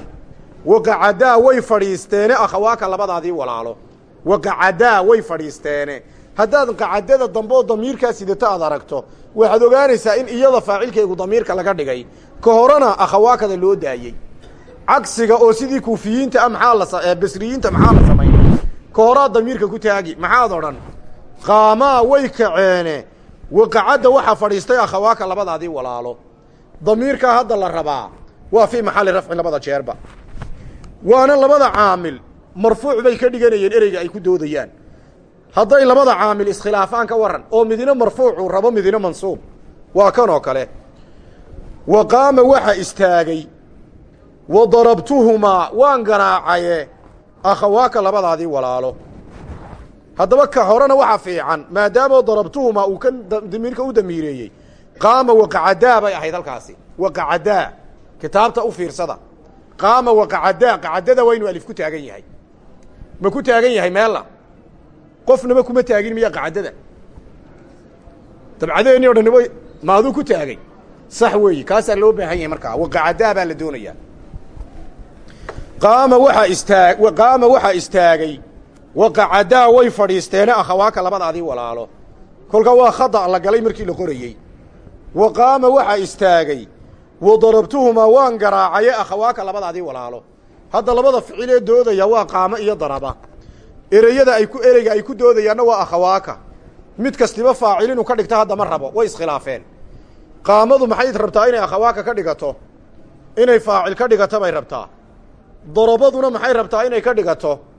Waqacadaa way fadhiisteene akhawaaka labadaadii walaalo. Waqacadaa way fadhiisteene. Haddaad qacadada dambe oo damiirkaa sidata aad aragto waxaad ogaanaysaa in iyada faacilkeegu damiirka laga dhigay. Ka horena akhawaakada loo daayey cagsiga oo sidii kuufiyiinta ah maxaa la basriyiinta maxaa la samayn ka horaad damiirka ku taagi maxaad odhan qaamaa way kaceene. Waqacadda waxaa fadhiistay akhawaaka labadaadii walaalo. Damiirkaa hadda la rabaa waa fii maxalli rafcin labada jeerba. Waana labada caamil marfuuc bay ka dhiganayeen ereyga ay ku doodayaan. Hadday labada caamil iskhilaafaan ka waran oo midina marfuucuu rabo midina mansuub. Waa kan oo kale. Wa qaama waxa istaagay wa darabtuhumaa waan garaacaye akhawaaka labadaadii walaalo haddaba ka horena waxa fiican maadaama darabtuhumaa uu ka damiirka u damiireeyey. Qaama waqacadaa bay ahayd halkaasi. Waqacadaa kitaabta u fiirsada. Qaama waqacadaa qacadada waa inuu alif ku taagan yahay. Ma ku taagan yahay meella qofnaba kuma taagin miya qacadada? Dabcadeeni o dhan wa maaduu ku taagay. Sax weeyi kaasaa loo baahan yahay markaa. Waqacadaa baa la doonayaa. Qaama waxaa istaag qaama waxaa istaagay waqacadaa way fadhiisteene akhawaaka labadaadii walaalo kolkaa waa khada la galay markii la qorayey wa qaama waxaa istaagay wa darabtuhumaa waan garaacaye akhawaaka labadaadii walaalo hadda labada ficil ee doodaya waa qaamo iyo daraba ereyada ay ku ereyga ay ku doodayaanna waa akhawaaka mid kastiba faacil inuu ka dhigto hadda ma rabo way iskhilaafeen qaamadu maxay rabtaa inay akhawaaka ka dhigato inay faacil ka dhigato bay rabtaa darabaduna maxay rabtaa inay ka dhigato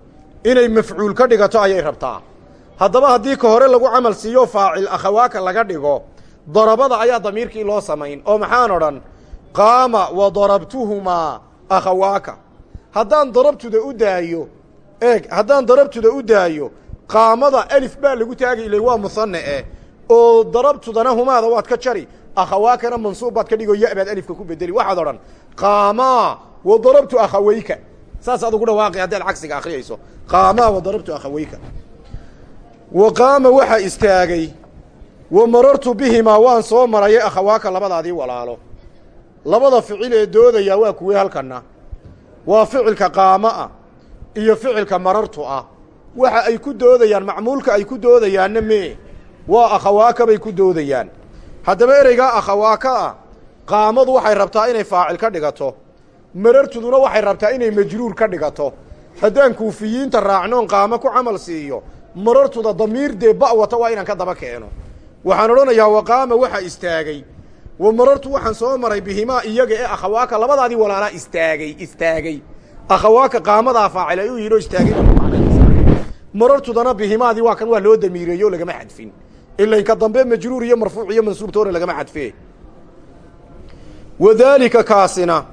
inay mafcuul ka dhigato ayay rabtaa. Haddaba haddii ka hore lagu camal siiyo faacil akhawaaka laga dhigo darabada ayaa damiirkii loo samayn. Oo maxaan odhan qaama wa darabtuhumaa akhawaaka haddaan darabtuda u daayo eeg haddaan darabtuda u daayo qaamada alif baa lagu taagi ilay waa musanne eh oo darabtudana humaada waad ka jari akhawaakana mansuub baad ka dhigo ya baad alifka ku bedeli waxaad odhan qaamaa wa darabtu akhawayka. Saas ad ugu dhawaaqi haddaad cagsiga akhriyayso qaamaa wa darabtu akhawayka. Wa qaama waxaa istaagay wa marartu bihimaa waan soo maraye akhawaaka labadaadii walaalo. Labada ficil ee doodayaa waa kuwee halkanna. Waa ficilka qaamo ah iyo ficilka marartu ah. Waxa ay ku doodayaan macmuulka ay ku doodayaanna mee waa akhawaaka bay ku doodayaan. Haddaba ereygaa akhawaaka ah qaamadu waxay rabtaa inay faacil ka dhigato. Marartuduna waxay rabtaa inay majruur ka dhigato haddaan kuufiyiinta raacnoon qaamo ku camal siiyo marartuda damiir dee ba wata waa inaan ka daba keeno. Waxaan odhanayaa waqaama waxaa istaagay. Wa marartu waxaan soo maray bihimaa iyaga ee akhawaaka labadaadii walaalaa istaagay istaagay. Akhawaaka qaamadaa faacil ay u yidhi oo istaagay. Marartudana bihimaadii waa kan waa loo damiireeyo lagama xadfin. Ilainka dambe majruur iyo marfuuc iyo mansuubtoona lagama xadfee. Wadaalika kaasina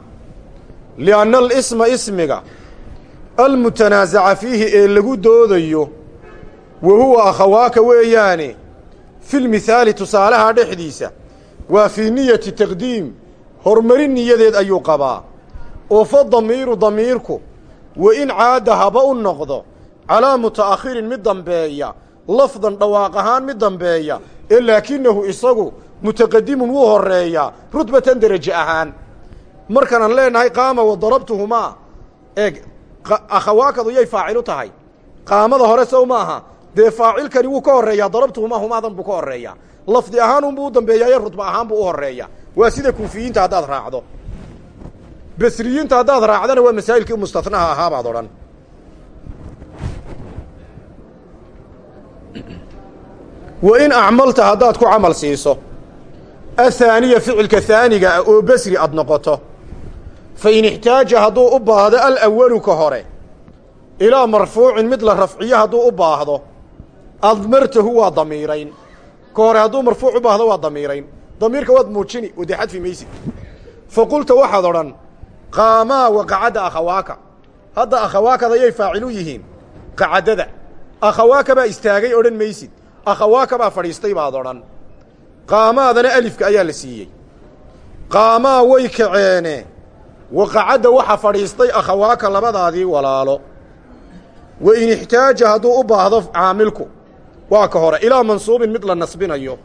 lianna alisma ismiga almutanaasaca fiihi ee lagu doodayo wa huwa akhawaaka weeyaane fi lmithaali tusaalaha dhexdiisa waa fii niyati taqdiim horumarin niyadeed ayuu qabaa. Oo fa damiiru damiirku wa in caada haba u noqdo calaa muta'akhirin mid dambeeya lafdan dhawaaq ahaan mid dambeeya ee laakinahu isagu mutaqadimun wuu horeeyaa rutbatan deraje ahaan. Markaanaan leenahay qaama wa darabtuhumaa eeg akhawaakadu yay faacilu tahay. Qaamada hore sow maaha dee faacilkani wuu ka horreeyaa darabtuhumaa humaadan buu ka horreeyaa. Lafdi ahaan unbuu u dambeeyaa iyo rutba ahaan buu u waa sida kuufiyiinta haddaad raacdo. Basriyiinta haddaad raacdana waa masaa'ilkii mustanaha ahaa baad odhan. Wa in acmalta haddaad ku camal siiso athaaniya ficilka haaniga ah oo besri aad noqoto fa in ixtaaja hadduu u baahdo alawalu ka hore ilaa marfuucin mid la rafciyo hadduu u baahdo admartahu waa damiirayn ka hore hadduu marfuuc u baahdo waa damiirayn damiirka waad muujini oo dee xadfi maysid fa qulta waxaad odhan qaamaa wa qacadda akhawaaka hadda akhawaakada yay faacilu yihiin qacadada akhawaaka baa istaagay odhan maysid akhawaaka baa fadhiistay baad odhan qaamaadana alifka ayaa la siiyey qaamaa way kaceene waqacadda waxa fadhiistay akhawaaka labadaadii walaalo. Wa in ixtaaja hadduu u baahdo caamilku waa ka hore. Ilaa mansuubin mid la nasbinayo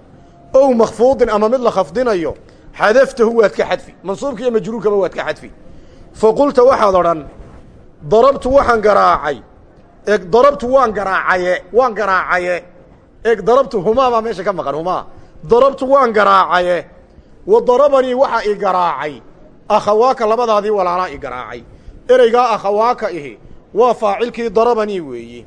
ow makfuudin ama mid la khafdinayo xadaftahu waad ka xadfi. Mansuubka iyo majruurkaba waad ka xadfi. Fa qulta waxaad odhan darabtu waxaan garaacay. Eg darabtu waan garaacaye waan garaacaye. Eg darabtu humaa baa meesha ka maqan humaa. Darabtu waan garaacaye. Wa darabanii waxaa i garaacay akhawaaka labadaadii walaalaa i garaacay. Ereygaa akhawaaka ihi waa faacilkii darabanii weeyi.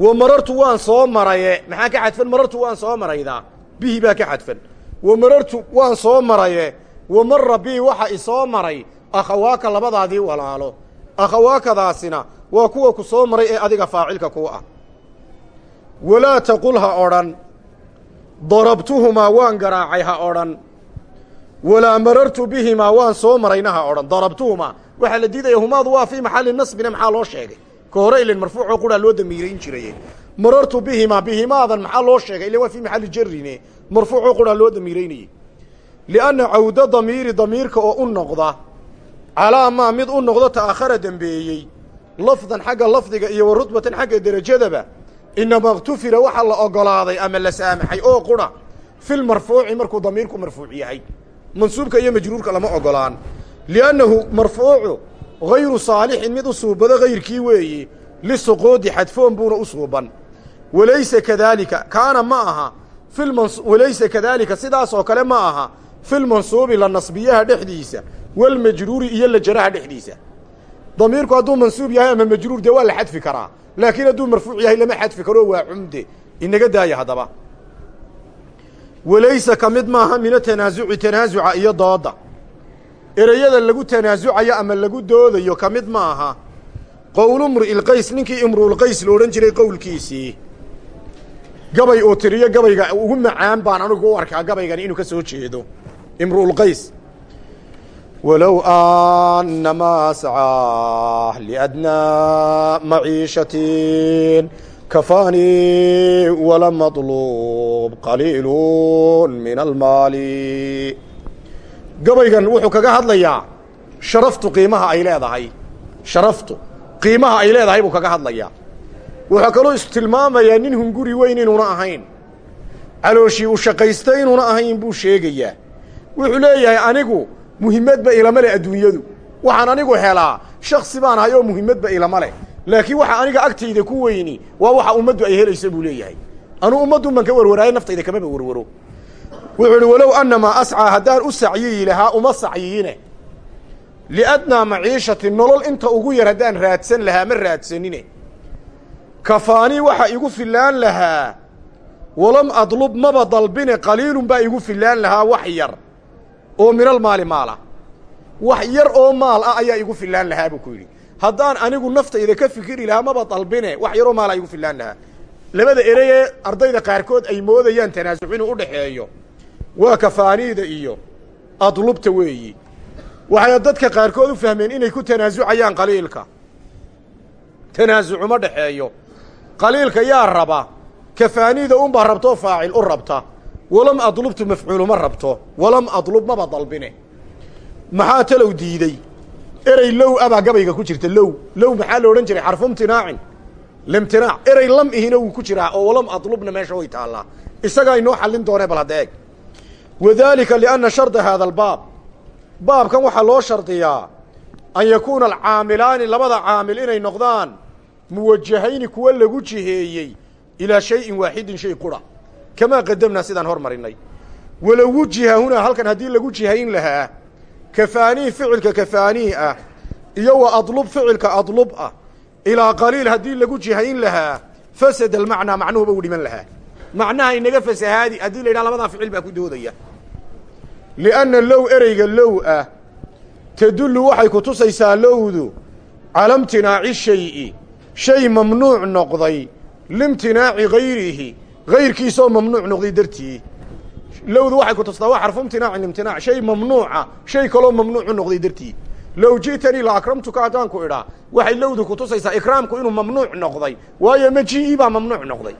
Wa marartu waan soo maraye. Maxaa ka xadfan? Marartu waan soo maraydaa bihi baa ka xadfan. Wa marartu waan soo maraye. Wa mara bii waxa i soo maray. Akhawaaka labadaadii walaalo. Akhawaakadaasina waa kuwa ku soo maray ee adiga faacilka ku ah. Walaa taqul ha odhan. Darabtuhumaa waan garaacay ha odhan walaa marartu bihimaa waan soo marayna ha odhan darabtuhumaa waxaa la diidaya humaadu waa fii maxalli nasbina maxaa loo sheegay? Ka hore ilan marfuucoo quraa loo damiirayn jiraye marartu bihimaa bihimaadan maxaa loo sheegay? Ilan waa fii maxalli jarine marfuucoo quraa loo damiiraynayey lianna cawda damiiri damiirka oo u noqda calaa maa mid u noqdo ta'akhara dembeeyey lafdan xagga lafdiga iyo wa rutbatan xagga derajadaba inama اktufira waxaa la ogolaaday ama la saamaxay oo qura fi lmarfuuci markuu damiirku marfuuc yahay mansuubka iyo majruurka lama ogolaan. Liannahu marfuucu gayru saalixin mid u suubado gayrkii weeye lisuquudi xadfoon buuna u suuban. Walaysa kadaalika kaana ma aha walaysa kadaalika sidaas oo kale ma aha fi lmansuubi la nasbiyaha dhexdiisa walmajruuri iyo la jaraha dhexdiisa. Damiirku hadduu mansuub yahay ama majruur dee waa la xadfi karaa. Laakiin hadduu marfuuc yahay lama xadfi karo waa cumde. Inaga daaya haddaba walaysa ka mid maaha mina tanaasuci tanaasuca iyo dooda. Ereyada lagu tanaasucayo ama lagu doodayo ka mid maaha qowlu mri'ilqays ninkii imru'ulqays la odhan jiray qowlkiisii gabay uu tiriyo gabayga ugu macaan baan anigu u arkaa gabaygani inuu ka soo jeedo. Imru'ulqays walow anama ascaa liadnaa maciishatin kafaanii wala maطluub qaliilu min almaali gabaygan wuxuu kaga hadlayaa sharaftu qiimaha ay leedahay sharaftu qiimaha ay leedahay buu kaga hadlayaa wuxuu kaloo istilmaamayaa nin hunguri weyn inuuna ahayn calooshii uu shaqaystay inuuna ahayn buu sheegayaa wuxuu leeyahay anigu muhimadba ilama leh adduunyadu waxaan anigu helaa shaksi baan ahay oo muhimadba ilama leh laakiin waxa aniga agtayda ku weyni waa waxa ummaddu ay helaysa buu leeyahay. Anuu ummaddu man ka warwaraayo naftayda kamaba warwaro. Wuxuu idhi walow annamaa ascaa haddaan u sacyiyi lahaa uma sacyiine liadnaa maciishati nolol inta ugu yar haddaan raadsan lahaa ma raadsanine. Kafaanii waxa igu fillaan lahaa. Walam adlub maba dalbine qaliilun baa igu fillaan lahaa wax yar oo minal maali maala. Wax yar oo maal ah ayaa igu fillaan lahaa buu ku yidhi haddaan anigu naftayda ka fikiri lahaa maba dalbine wax yaroo maalaa igu fillaan lahaa labada erey ardayda qaarkood ay moodayaan tanaasuc inuu u dhaxeeyo. Waa kafaaniida iyo adlubta weeyi. Waxay dadka qaarkood u fahmeen inay ku tanaasucayaan qaliilka. Tanaasuc uma dhexeeyo qaliilka yaa raba kafaaniida unbaa rabtoo faacil u rabta. Walam adlubtu mafcuuluma rabto walam adlub maba dalbine. Maxaa talow diidey erey low abaa gabayga ku jirta low. Low maxaa la odhan jiray? Xarfu imtinaacin limtinaac erey lam ihina wuu ku jiraa oo walam adlubna meesha way taallaa. Isagaa inoo xallin doonee bal hadda eeg. Wadaalika lianna sharda haada albaab. Baabkan waxaa loo shardiyaa an yakuuna alcaamilaani labada caamil inay noqdaan muwajahayni kuwa lagu jiheeyey ilaa shayin waaxidin shay qura. Kamaa qadamnaa sidaan hormarinay walow wujiha hunaa halkan haddii lagu jihayn lahaa kafaanii ficilka kafaanii ah iyo wa adlub ficilka adlub ah ilaa qaliil haddii lagu jihayn lahaa fasada almacnaa macnuhuba u dhiman lahaa. Macnaha inaga fasahaadi haddii la yidhaha labadaa ficil baa ku doodaya. Lianna low ereyga low ah tadullu waxay ku tusaysaa lowdu cala imtinaaci shayi. Shay mamnuuc noqday liimtinaaci gayrihi. Gayrkiisoo mamnuuc noqday dartii lowdu waxay ku tustaa waa xarfu imtinaacin imtinaac shay mamnuuca shay kaloo mamnuucu noqday dartii. Low ji'tanii la akramtuka haddaan ku idhaa. Waxay lowdu ku tusaysaa ikraamku inuu mamnuuc noqday waayo maji'ii baa mamnuuc noqday.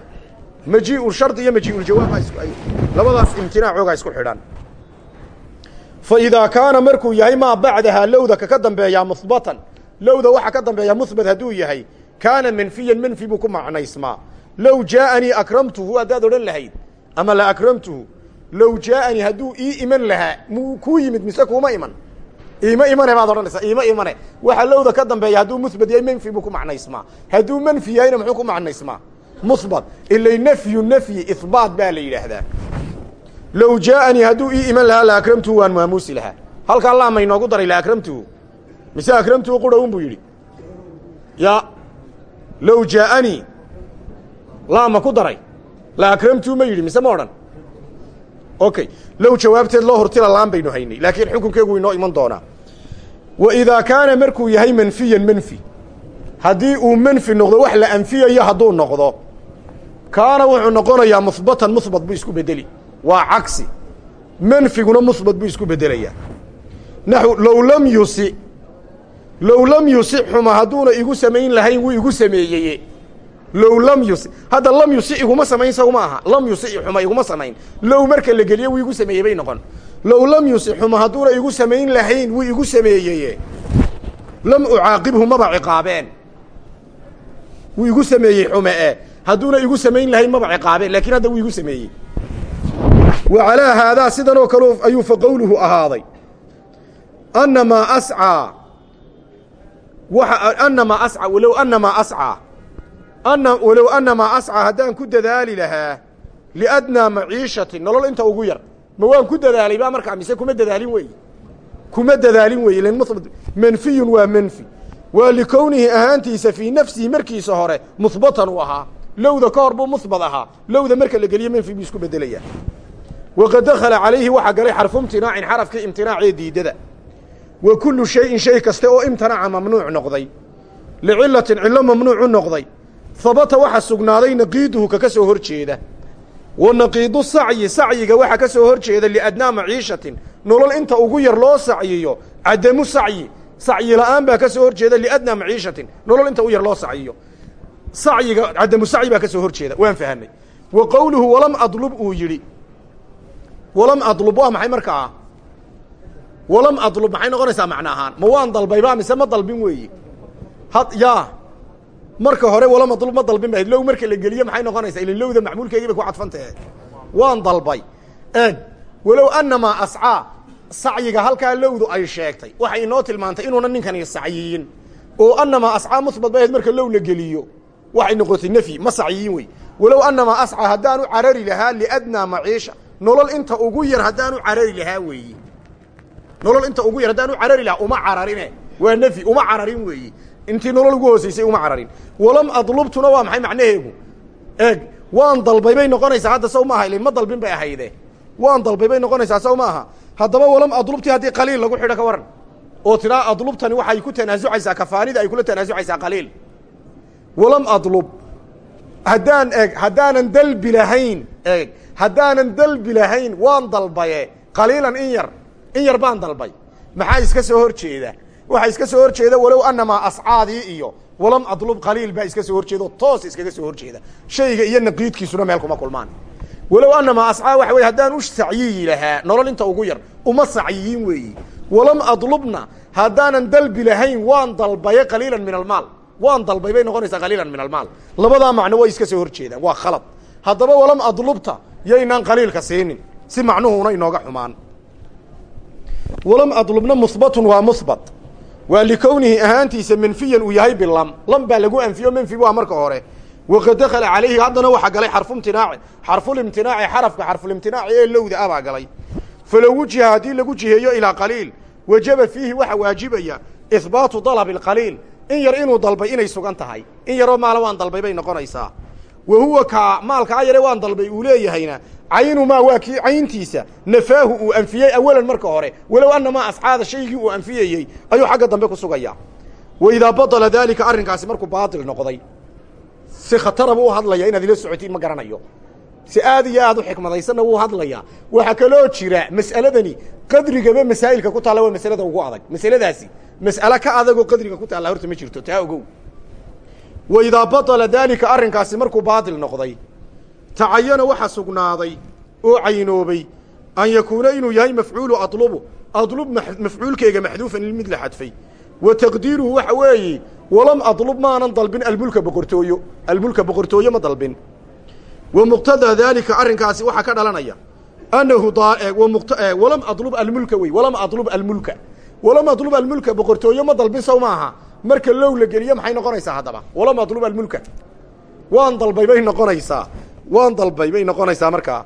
Majii'u shardi iyo majii'uljawaab labadaas imtinaacoogaa isku xidhan fa idaa kaana markuu yahay maa bacdahaa lowda kaka dambeeyaa muhbatan lowda waxa ka dambeeya muhbat hadduu yahay kaana manfiyan manfi buu ku macnaysmaa. Low jaa'anii akramtuhu haddaad odhan lahayd ama la akramtuhu low jaa'anii hadduu ii iman lahaa muu kuu yimid mise kuuma iman iima imane baad odhanaysaa iima imane waxa lowda ka dambeeya hadduu muhbat yahay manfi buu ku macnaysmaa hadduu manfi yahayna muxuu ku macnaysmaa muhbat ilay nafyu nafyi ihbaat baa la yidhaahdaa low jaa'anii hadduu ii iman lahaa la akramtuhu waan maamuusi lahaa halkaa laama inoogu daray la akramtuhu mise akramtuhu qura un buu yidhi ya low jaa'anii laama ku daray la akramtuhu ma yidhi mise ma odhan okay low jawaabteed loo hortila laan baynu haynay laakiin xukunkeegu inoo iman doonaa. Wa idaa kaana markuu yahay manfiyan manfi haddii uu manfi noqdo wax la anfiyayo hadduu noqdo kaana wuxuu noqonayaa muhbatan muhbat buu isku bedeli waa cagsi manfiguna muhbat buu isku bedelayaa naxu low lam yusi low lam yusi xuma hadduuna igu samayn lahayn wuu igu sameeyeye low lam yusi hadda lam yusi iguma samayn saw ma aha lam yusi xuma iguma samayn. Low marka la geliyo wuu igu sameeyey bay noqon. Low lam yusi xuma hadduuna igu samayn lahayn wuu igu sameeyeye lam ucaaqibhu maba ciqaabeen. Wuu igu sameeyey xume e. Hadduuna igu samayn lahayn maba ciqaabeen. Laakiin hadda wuu igu sameeyey. Wa calaa haadaa sidan oo kale ayuu fa ahaaday. Annamaa ascaa walow annamaa ascaa haddaan ku dadaali lahaa liadnaa maciishatin nolol inta ugu yar. Ma waan ku dadaalay baa markaa mise kuma dadaalin weeye? Kuma dadaalin weeye lan manfiyun waa manfi. Waa likownihi ahaantiisa fii nafsihi markiisa hore muhbatan uu ahaa. Lowda ka hor buu muhbat ahaa. Lowda marka la geliyo manfi buu isku bedelayaa waqad dakhala calayhi waxaa galay xarfu imtinaacin xarafkii imtinaacee diidada. Wa kullu shayin shay kaste oo imtanaca mamnuuc noqday. Licilatin cillo mamnuucu noqday habata waxa sugnaaday naqiiduhu kaka soo hor jeeda. Wa naqiidu sacyi sacyiga waxa ka soo hor jeeda liadnaa maciishatin. Nolol inta ugu yar loo sacyiyo cadamu sacyi. Sacyi la'aan baa ka soo hor jeeda liadnaa maciishatin. Nolol inta u yar loo sacyiyo. Sacyiga cadamu sacyi baa ka soo hor jeeda. Waan fahanay wa qowluhu walam adlub uu yidhi. Walam adlub waa maxay markaa? Walam adlub maxay noqonaysaa marka hore walam adlub ma dalbin ba low marka la geliyo maxay noqonaysaa ila lowda macmuulkeygii bay ku cadfantahe waan dalbay. Eeg walow annamaa ascaa sacyiga halkaa lowdu ay sheegtay waxay inoo tilmaantay inuuna ninkani sacyiyin. Oo annamaa ascaa muhbat ba ahayd marka low la geliyo waxay noqotay nafyi ma sacyiyin wey. Walow annamaa ascaa haddaanu carari lahaa liadnaa maciisha nolol inta ugu yar haddaanu carari lahaa weeyi. Nolol inta ugu yar haddaanu carari lahaa uma cararine. Waa nefyi uma cararin weeyi intii nolol ugu hoosaysay uma cararin. Walam adlubtuna waa maxay macnaheegu? Eeg waan dalbay bay noqonaysaa hadda saw maaha ilin ma dalbin bay ahayde waan dalbay bay noqonaysaa saw maaha haddaba walam adlubtii haddii qaliil lagu xidho ka waran oo tidhaa adlubtani waxay ku tanaasucaysaa kafaanida ay kula tanaasucaysaa qaliil. Walam adlub. Haddaan eeg haddaanan dalbi lahayn eeg haddaanan dalbi lahayn waan dalbaye qaliilan in yar in yar baan dalbay. Maxaa iska soo hor jeeda waxaa iska soo hor jeeda walow annamaa ascaadii iyo walam adlub qaliil baa iska soo hor jeeda oo toos iskaga soo hor jeeda shayga iyo naqiidkiisuna meel kuma kulmaan. Walow annamaa ascaa waxa weye haddaan u sacyiyi lahaa nolol inta ugu yar uma sacyiyin weeyi. Walam adlubna haddaanan dalbi lahayn waan dalbaye qaliilan min almaal. Waan dalbay bay noqonaysaa qaliilan min almaal. Labadaa macno way iska soo hor jeedaan waa khalad. Haddaba walam adlubta yaynaan qaliilka siinin si macnuhuuna inooga xumaan. Walam adlubna muhbatun waa muhbat waa likownihi ahaantiisa manfiyan uu yahay bilam lam. Baa lagu anfiyo manfi waa marka hore. Waqad dakala calayhi haddana waxaa galay xarfumtinaaci xarfulimtinaaci xarafka xarfulimtinaaci ee lowda ah baa galay. Falow wujiha haddii lagu jiheeyo ilaa qaliil wajaba fiihi waxaa waajibaya ihbaatu dalabi alqaliil in yar inuu dalbay inay sugan tahay. In yaroo maala waan dalbay bay noqonaysaa wa huwa kaa maalkaa yare waan dalbay uu leeyahayna. Caynumaa waa kii cayntiisa. Nafaahu uu anfiyey awalan marka hore. Walow annamaa ascaada shaygii uu anfiyayey ayuu xagga dambe ku sugayaa. Wa idaa badala daalika arrinkaasi markuu baatil noqday si khatara buu u hadlaya inaad ila socotiin ma garanayo. Si aad iyo aad u xikmadaysanna wuu hadlayaa. Waxaa kaloo jira mas'aladani qadrigaba masaa'ilka ku taalla waa masalada ugu adag. Masaladaasi mas'ale ka adagoo qadriga ku taalla horta ma jirto taa ogow wa idaa badala daalika arrinkaasi markuu baatil noqday tacayana waxa sugnaaday oo caynoobay an yakuuna inuu yahay mafcuulu adlubu adlub mafcuulkeega maxduufan mid la xadfay wa taqdiiruhu waxa weeye walam adlub maanan dalbin almulka boqortooyo almulka boqortooyo ma dalbin wa muqtadaa daalika arrinkaasi waxaa ka dhalanaya annahu walam adlub almulka wey walam adlub almulka walam adlub almulka marka low la geliyo maxay noqonaysaa haddaba? Walam adlub almulka. Waan dalbay bay noqonaysaa. Waan dalbay bay noqonaysaa markaa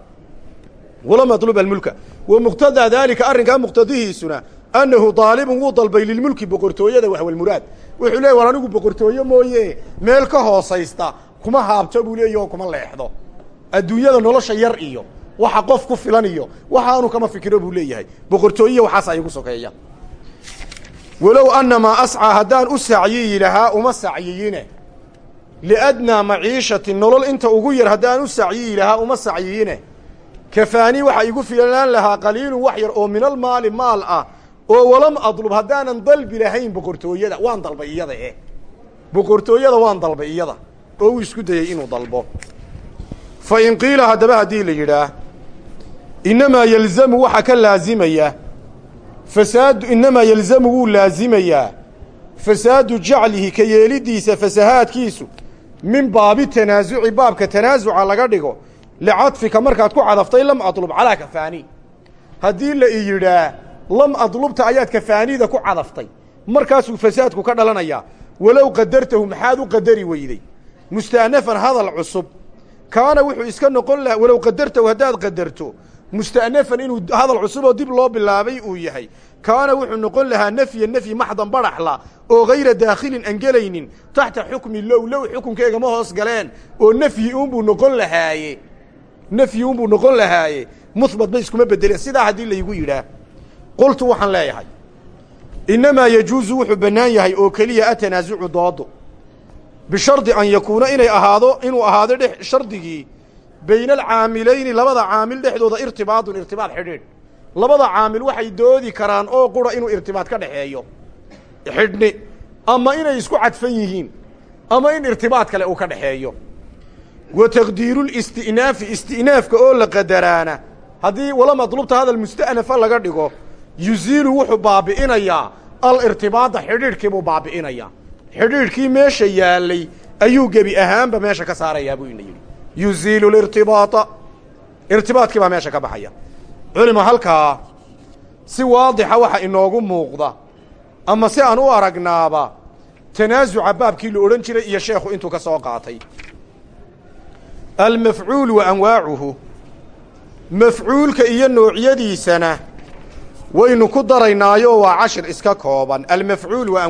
walam adlub almulka. Wa muqtadaa daalika arrinkaa muqtadihiisuna annahu daalibun wuu dalbay lilmulki boqortooyada waxwalmuraad wuxuu leey war anigu boqortooyo mooye meel ka hoosaysta kuma haabto buu leeyahi oo kuma leexdo. Adduunyada nolosha yar iyo waxa qof ku filan iyo waxaanu kama fikiro buu leeyahay. Boqortooyiya waxaas ay igu sokeeya walow annamaa ascaa haddaan u sacyiyi lahaa uma sacyiyine. Liadnaa maciishati nolol inta ugu yar haddaan u sacyiyi lahaa uma sacyiyine. Kafaanii waxa igu filanaan lahaa qaliilun wax yar oo minal maali maal ah oo walam adlub haddaanan dalbi lahayn boqortooyada. Waan dalbay iyada eh. Boqortooyada waan dalbay iyada. Oo uu isku dayey inuu dalbo. Fa in qiila haddaba haddii la yidhaah innamaa yelzamu waxaa ka laazimaya fasaadu innamaa yelzamu wuu laazimayaa fasaadu jaclihi ka yeelidiisa fasahaadkiisu min baabi tanaasuci baabka tanaasuca laga dhigo licadfika markaad ku cadaftay lam adlub calaa kafaani haddii la i yidhaah lam adlubta ayaad kafaanida ku cadaftay. Markaasuu fasaadku ka dhalanayaa walow qadartahu maxaad u qadari weyday. Musta'nafan hadal cusub kaana wuxuu iska noqon lahaa walow qadartahu haddaad qadarto musta'nafan inuu hadal cusub oo dib loo bilaabay uu yahay. Kaana wuxuu noqon lahaa nafya nafyi maxdan badhaxla oo hayra daakhilin aan gelaynin taxta xukmi low low xukunkeega ma hoos galeen oo nafyi uunbuu noqon lahaaye. Nafyi uunbuu noqon lahaaye. Muhbat bay iskuma bedeleen sidaa haddii laygu yidhaah qultu waxaan leeyahay innamaa yajuusu wuxuu bannaan yahay oo keliya atanaasucu doodo. Bishardi an yakuuna inay ahaado inuu ahaado dhex shardigii bayna alcaamilayni labada caamil dhexdooda irtibaadun irtibaad xidhiidh. Labada caamil waxay doodi karaan oo qura inuu irtibaad ka dhexeeyo. Xidhni. Ama inay isku cadfan yihiin ama in irtibaad kale uu ka dhexeeyo. Wa taqdiirulisti'naafi isti'naafka oo la qadaraana. Haddii wala madlubta hadal musta'nafa laga dhigo yuziilu wuxuu baabi'inayaa alirtibaada xidhiidhkii buu baabi'inayaa. Xidhiidhkii meesha yaallay ayuu gebi ahaanba meesha ka saarayaa buu ina yuziilu lirtibaata irtibaadkii baa meesha ka baxaya. Culima halkaa si waadixa waxa inoogu muuqda ama si aan u aragnaaba tanaasuca baabkii la odhan jiray iyo sheekhu intuu ka soo qaatay. Almafcuul wa anwaacuhu. Mafcuulka iyo noocyadiisana waynu ku daraynaayoo waa cashir iska kooban. Almafcuul wa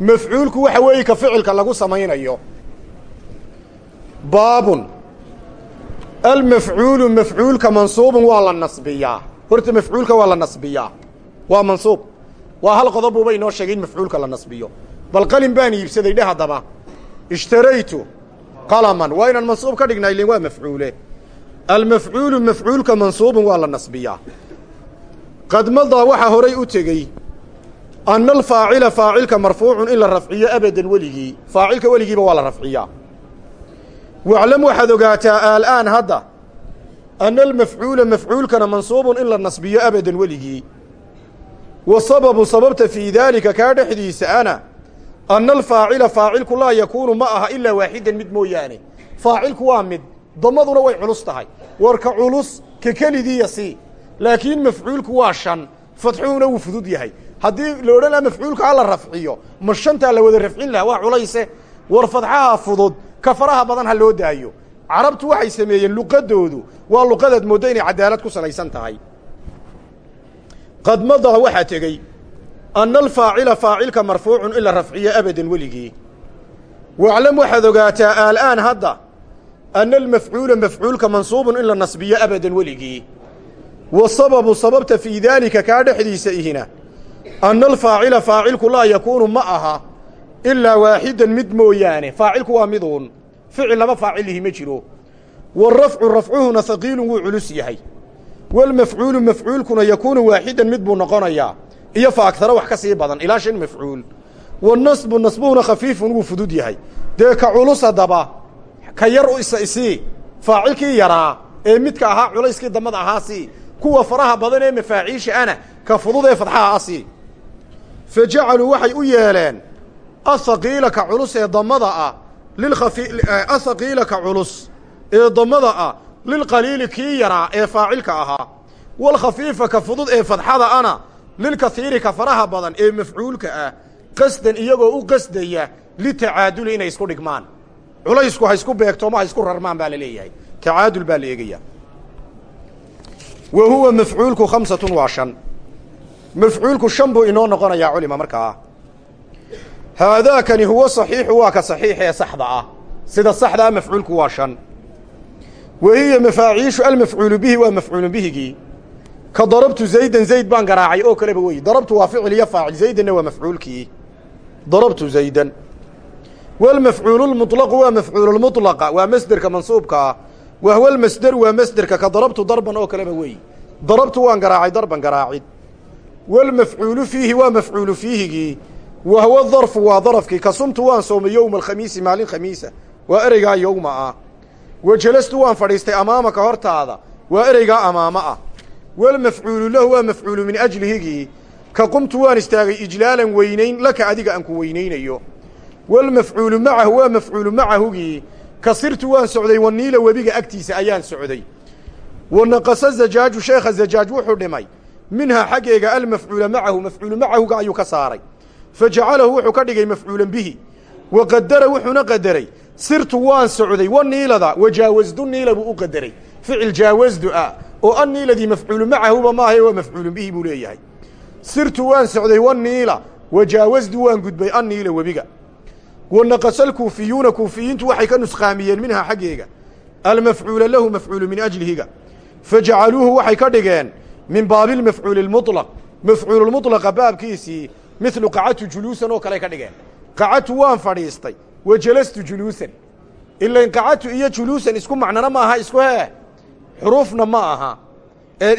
mafcuulku waxa weeye ka ficilka lagu samaynayo baabun. Almafcuulu mafcuulka mansuubun waa la nasbiyaa. Horta mafcuulka waa la nasbiyaa. Waa mansuub. Waa hal qodob buuba inoo sheegay in mafcuulka la nasbiyo. Bal qalin baan iibsaday dheh haddaba. Ishtaraytu qalaman. Waa inaan mansuub ka dhignaa ilin waa mafcuule almafcuulu mafcuulka mansuubun waa la nasbiyaa. Qad madaa waxaa horay u tegey anna alfaacila faacilka marfuucun in la rafciyo abadan weligii. Faacilka weligiiba waa la rafciyaa waclam waxaad ogaataa aalaan hadda anna almafcuula mafcuulkana mansuubun in la nasbiyo abadan weligii wa sababu sababta fii daalika kaa dhexdiisa ana anna alfaacila faacilku laa yakuunu ma aha ilaa waaxidan mid mooyaane faacilku waa mid damaduna way culus tahay warka culus ka kelidiiya sii laakiin mafcuulku waa shan fadxuhuna wuu fudud yahay haddii la odhan laha mafcuulka ha la rafciyo ma shantaa la wada rafcin laha waa culayse war fadxaha fudud ka faraha badan ha loo daayo. Carabtu waxay sameeyeen luqadoodu. Waa luqadaad mooddo inay cadaalad ku salaysan tahay. Qad madaa waxaa tegey anna alfaacila faacilka marfuucun in la rafciyo abadan weligii. Waclam waxaad ogaataa aalaan hadda anna almafcuula mafcuulka mansuubun in la nasbiyo abadan weligii. Wa sababu sababta fii daalika kaa dhexdiisa ihina anna alfaacila faacilku laa yakuunu ma aha ilaa waaxidan mid mooyaane faacilku waa miduun. Ficil laba faacilihi ma jiro. Warafcu rafcuhuna haqiilun wuu culus yahay. Walmafcuulu mafcuulkuna yakuunu waaxidan mid buu noqonayaa iyo fa agtaro wax ka sii badan ilaa shan mafcuul. Wanasbu nasbuhuna khafiifun wuu fudud yahay. Dee ka culus haddaba ka yar isa isii faacilkii yaraa ee midka ahaa culayskii damada ahaa sii kuwa faraha badan ee mafaaciisha ana ka fudud ee fadxaha asii fa jacaluu waxay u yeeleen ahaqiila ka culus ee damada ah lilkhafi ahaqiila ka culus ee damada ah lilqaliili kii yaraa ee faacilka ahaa. Walkhafiifa ka fudud ee fadxada ana lilkaiiri ka faraha badan ee mafcuulka ah qasdan iyagoo u qasdaya litacaaduli inay isku dhigmaan. Culaysku ha isku beegto ma ha isku rarmaan baa la leeyahay. Tacaadul baa la eegaya wa huwa mafcuulku khamsatun waa shan. Mafcuulku shan inoo noqonayaa culima markaa haadaakani huwa saxiixu waa ka saxiix ee saxda ah sida saxda ah mafcuulku waa shan wa hiya mafaaciishu almafcuulu bihi waa mafcuulu bihigii ka darabtu zaydan zayd baan garaacay oo kaleba wey darabtu waa ficil iyo faacil zaydanna waa mafcuulkii darabtu zaydan walmafcuulu lmuطlaqu waa mafcuulu lmuطlaqa waa masderka mansuubka ah wa huwa almasderu waa masderka ka darabtu darban oo kaleba wey darabtu waan garaacay darban garaacid walmafcuulu fiihi waa mafcuulu fiihigii wa huwa darfu waa darafkii ka sumtu waan soomay yowma alkhamiisi maalin khamiisa waa ereygaa yowma ah wa jalastu waan fadhiistay amaamaka hortaada waa ereygaa amaamo ah walmafcuulu lahu waa mafcuulu min ajlihigii ka qumtu waan istaagay ijlaalan weynayn laka adiga aan ku weynaynayo walmafcuulu macahu waa mafcuulu macahugii ka sirtu waan socday waniila webiga agtiisa ayaan socday wa naqasa zajaaju sheekha zajaaj wuxuu dhimay minhaa xaggeega almafcuula macahu mafcuulu macahuga ayuu ka saaray fa jacalahu wuxuu ka dhigay mafcuulan bihi wa qadara wuxuuna qadaray. Sirtu waan socday waniilada wajaawasdu niila buu u qadaray. Ficil jaawasdu ah oo anniiladii mafcuulu macahuba maahae waa mafcuulun bihi buu leeyahay. Sirtu waan socday waniila wajaawasdu waan gudbay anniila webiga. Wa naqasa kuufiyuuna kuufiyiintu waxay ka nusqaamiyeen minhaa xaggeega. Almafcuula lahu mafcuulu min ajlihiga. Fa jacaluuhu waxay ka dhigeen min baabi lmafcuuli lmuطlaq mafcuululmuطlaqa baabkiisii midlu qacatu juluusan oo kale ka dhigeen. Qacatu waan fadhiistay. Wa jalastu juluusan. Ilain qacatu iyo juluusan isku macnona ma aha isku hee? Xuruufna ma aha.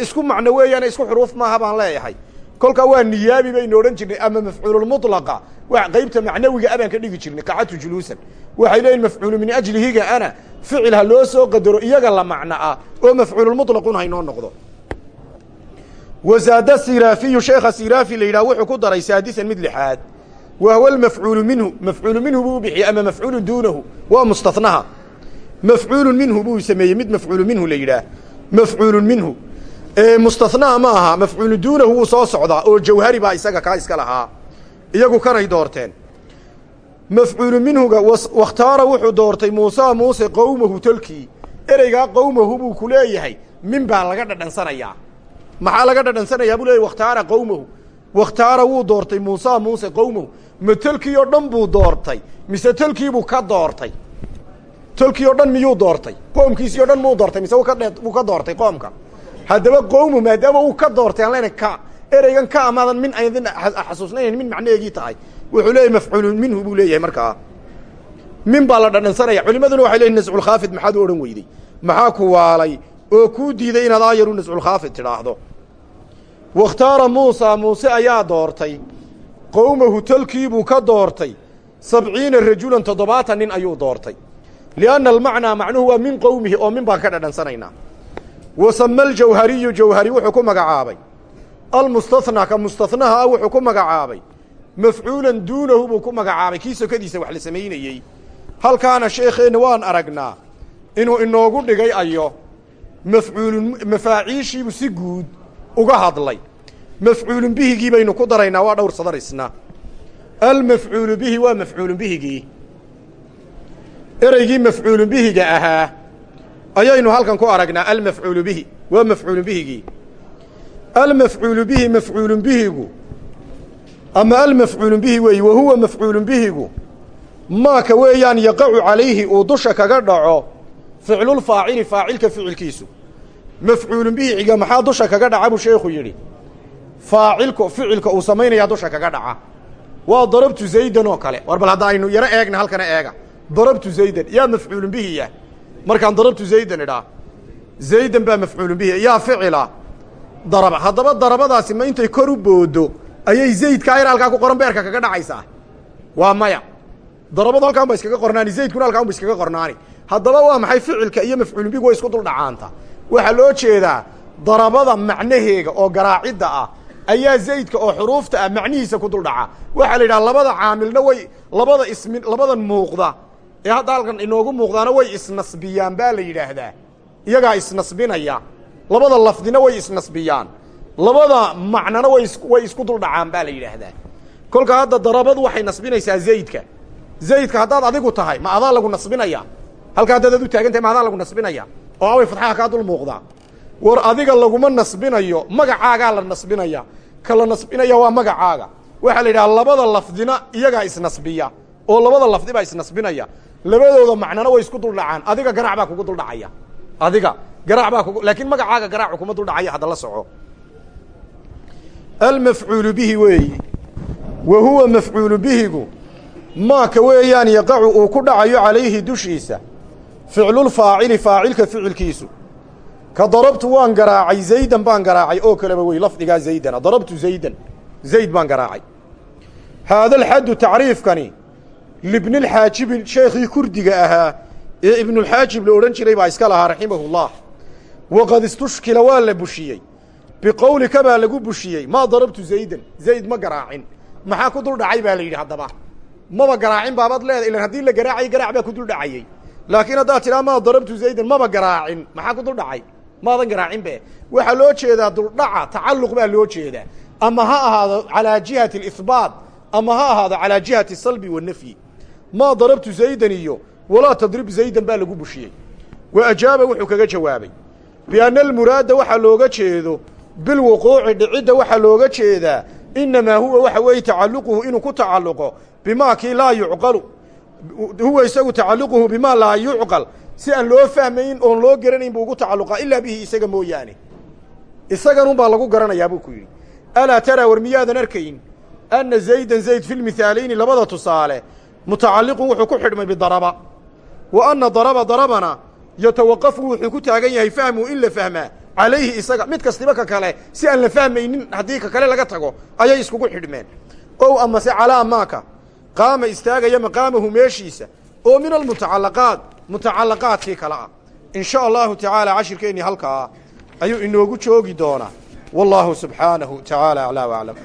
Isku macno weeyaane isku xuruuf maaha baan leeyahay. Kolkaa waa niyaabi baynu odhan jirnay ama mafcuululmuطlaqa wa qaybta macnawiga abaan ka dhigi jirnay qacatu juluusan. Waxay leeyihiin mafcuulu min ajlihiga ana. Ficil ha loo soo qadaro iyaga la macno ah oo mafcuululmuطlaqun haynoo noqdo wazaada siraafiyu sheekha siraafi la yidhah wuxuu ku daray saadisan mid lixaad wa huwa almafcuulu minhu mafcuulu minhu buu u bixiyey ama mafcuulun duunahu waa mustanaha mafcuulun minhu buu sameeyey mid mafcuulu minhu la yidhaah mafcuulun minhu mustanaha ma aha mafcuulu duunahu wuu soo socdaa oo jawhari baa isaga kaa iska lahaa iyagu kanay doorteen mafcuulu minhuga wakhtaara wuxuu doortay muusaa muuse qowmahu tolkii ereygaa qowmahu buu ku min baa laga dhadhansanayaa maxaa laga dhadhansanayaa buu leeyahy wakhtaara qowmahu wakhtaara wuu doortay muusa muuse qowmow ma oo dhan buu doortay mise telkiibuu ka doortay? Tolkii dhan miyuu doortay? Qoomkiisii dhan muu doortay mise wuu ka doortay qoomka haddaba qowmu maadaama uu ka doortay aan lena ka ereygan ka amaadan min aydin xasuusnaynan min macnaheegii tahay. Wuxuu leeyahy mafcuulun minhu buu leeyahay markaa. Min baa la dhadhansanaya. Culimaduna waxay leeyihiin nasculkhaafid maxaad u odhan weyday? Maxaa ku waalay? Oo kuu diiday inaad aayaru nasculkhaafid tidhaahdo wakhtaara muusa muuse ayaa doortay. Qowmahu tolkiibuu ka doortay. Sabciina rajulan toddobaatan nin ayuu doortay. Lianna almacnaa macnuhu waa min qowmihi oo min baan ka dhadhansanaynaa. Wa sama aljawhariyu jawhari wuxuu ku magacaabay. Almustathnaa ka mustahnaha ah wuxuu ku magacaabay. Mafcuulan duunahu buu ku magacaabay. Kii sokadiisa wax la samaynayey. Halkaana sheekheenna waan aragnaa. Inuu inoogu dhigay ayo. Mafcuulun mafaaciishiibuu si guud uga hadlay. Mafcuulun bihigii baynu ku daraynaa waa dhowr sadar isna almafcuulu bihi waa mafcuulun bihigii ereygii mafcuulun bihiga ahaa ayaynu halkan ku aragnaa almafcuulu bihi waa mafcuulun bihigii almafcuulu bihi mafcuulun bihigu ama almafcuulun bihi weeye wa huwa mafcuulun bihigu maaka weeyaan yaqacu calayhi uu dusha kaga dhaco ficlulfaacili faacilka ficilkiisu mafcuulun bihiga maxaa dusha kaga dhaca buu sheekhu yidhi. Faacilku ficilka uu samaynayaa dusha kaga dhaca. Waa darabtu zaydan oo kale. War bal hadda aynu yaro eegna halkana eega. Darabtu zaydan yaa mafcuulun bihiya markaan darabtu zaydan idhaa. Zaydan baa mafcuulun bihi. Yaa ficila daraba. Haddaba darabadaasi ma intay kor u boodo ayay zaydka ayr halkaa ku qoran beerka kaga dhacaysaa? Waa maya. Darabadu halkaan ba iskaga qornaani zaydkuna halkaan ba iskaga qornaani. Haddaba waa maxay ficilka iyo mafcuulun bihi way isku dul dhacaanta waxaa loo jeedaa darabada macnaheega oo garaacidda ah ayaa zaydka oo xuruufta ah macnihiisa ku dul dhaca. Waxaa la yidhaha labada caamilna way labada ismi labadan muuqda. Ee hadda halkan inoogu muuqdaana way isnasbiyaan baa la yidhaahdaa. Iyagaa isnasbinaya. Labada lafdina way isnasbiyaan. Labada macnana way is way isku dul dhacaan baa la yidhaahdaa. Kolka hadda darabadu waxay nasbinaysaa zaydka. Zaydka haddaad adigu tahay ma adaa lagu nasbinaya? Halka haddaad ad u taagan tahay ma adaa lagu nasbinaya oo away fadxaha kaa dul muuqdaa war adiga laguma nasbinayo magacaagaa la nasbinaya. Ka la nasbinaya waa magacaaga. Waxaa la yidhaha labada lafdina iyagaa isnasbiya oo labada lafdi baa isnasbinaya. Labadooda macnana way isku dul dhacaan. Adiga garaac baa kugu dul dhacaya. Adiga garaac baa kugu laakiin magacaaga garaacu kuma dul dhacaya hadda la soco. Almafcuulu bihi weeyi. Wa huwa mafcuulu bihigu maaka weeyaan yaqacu uu ku dhacayo calayhi dushiisa ficlulfaacili faacilka ficilkiisu. Ka darabtu waan garaacay zaydan baan garaacay oo kaleba wey lafdigaa zaydana darabtu zaydan. Zayd baan garaacay. Haada alxaddu tacriifkani libnilxaajibi sheekhii kurdiga ahaa ee ibnulxaajib la odhan jiray baa iska lahaa raximahu llah waqad istushkila waa la bushiyey. Biqowlika baa lagu bushiyey. Maa darabtu zaydan. Zayd ma garaacin. Maxaa ku dul dhacay baa la yidhi haddaba. Maba garaacin baabaad leeda ilan haddii la garaacay garaac baa ku dul laakiin haddaad tidhaa maa darabtu zaydan maba garaacin. Maxaa ku dul dhacay maadan garaacin be waxaa loo jeedaa duldhaca tacalluq baa loo jeedaa. Ama ha ahaado calaa jihati alihbaat ama ha ahaado calaa jihati asalbi wanafyi maa darabtu zaydan iyo walaa tadrib zaydan baa lagu bushiyey. Wa ajaaba wuxuu kaga jawaabay bianna almuraada waxaa looga jeedo bilwuquuci dhicidda waxaa looga jeedaa inamaa huwa waxa weeye tacalluquhu inuu ku tacalluqo bimaa kii laa yucqalu huwa isagu tacalluquhu bimaa laa yucqal. Si aan loo fahmayn oon loo garanayn buu ugu tacalluqaa ilaa bihi isaga mooyaane. Isaganun baa lagu garanayaa buu ku yidhi. Alaa taraa war miyaadan arkayn? Anna zaydan zayd fi lmihaalayni labada tusaale mutacalliqun wuxuu ku xidhmay bidaraba. Wa anna daraba darabana yatawaqafu wuxuu ku taagan yahay fahmuhu in la fahmaa. Calayhi isaga mid kastiba ka kale si aan la fahmaynin haddii ka kale laga tago ayay iskugu xidhmeen. Ow amase calaa maaka qaama istaagaya maqaamahu meeshiisa oo min almutacallaqaat mutacallaqaadkii kale ah. In sha allahu tacaala cashirkeennii halkaa ayuu inoogu joogi doonaa. Wallaahu subxaanahu tacaala aclaa waclam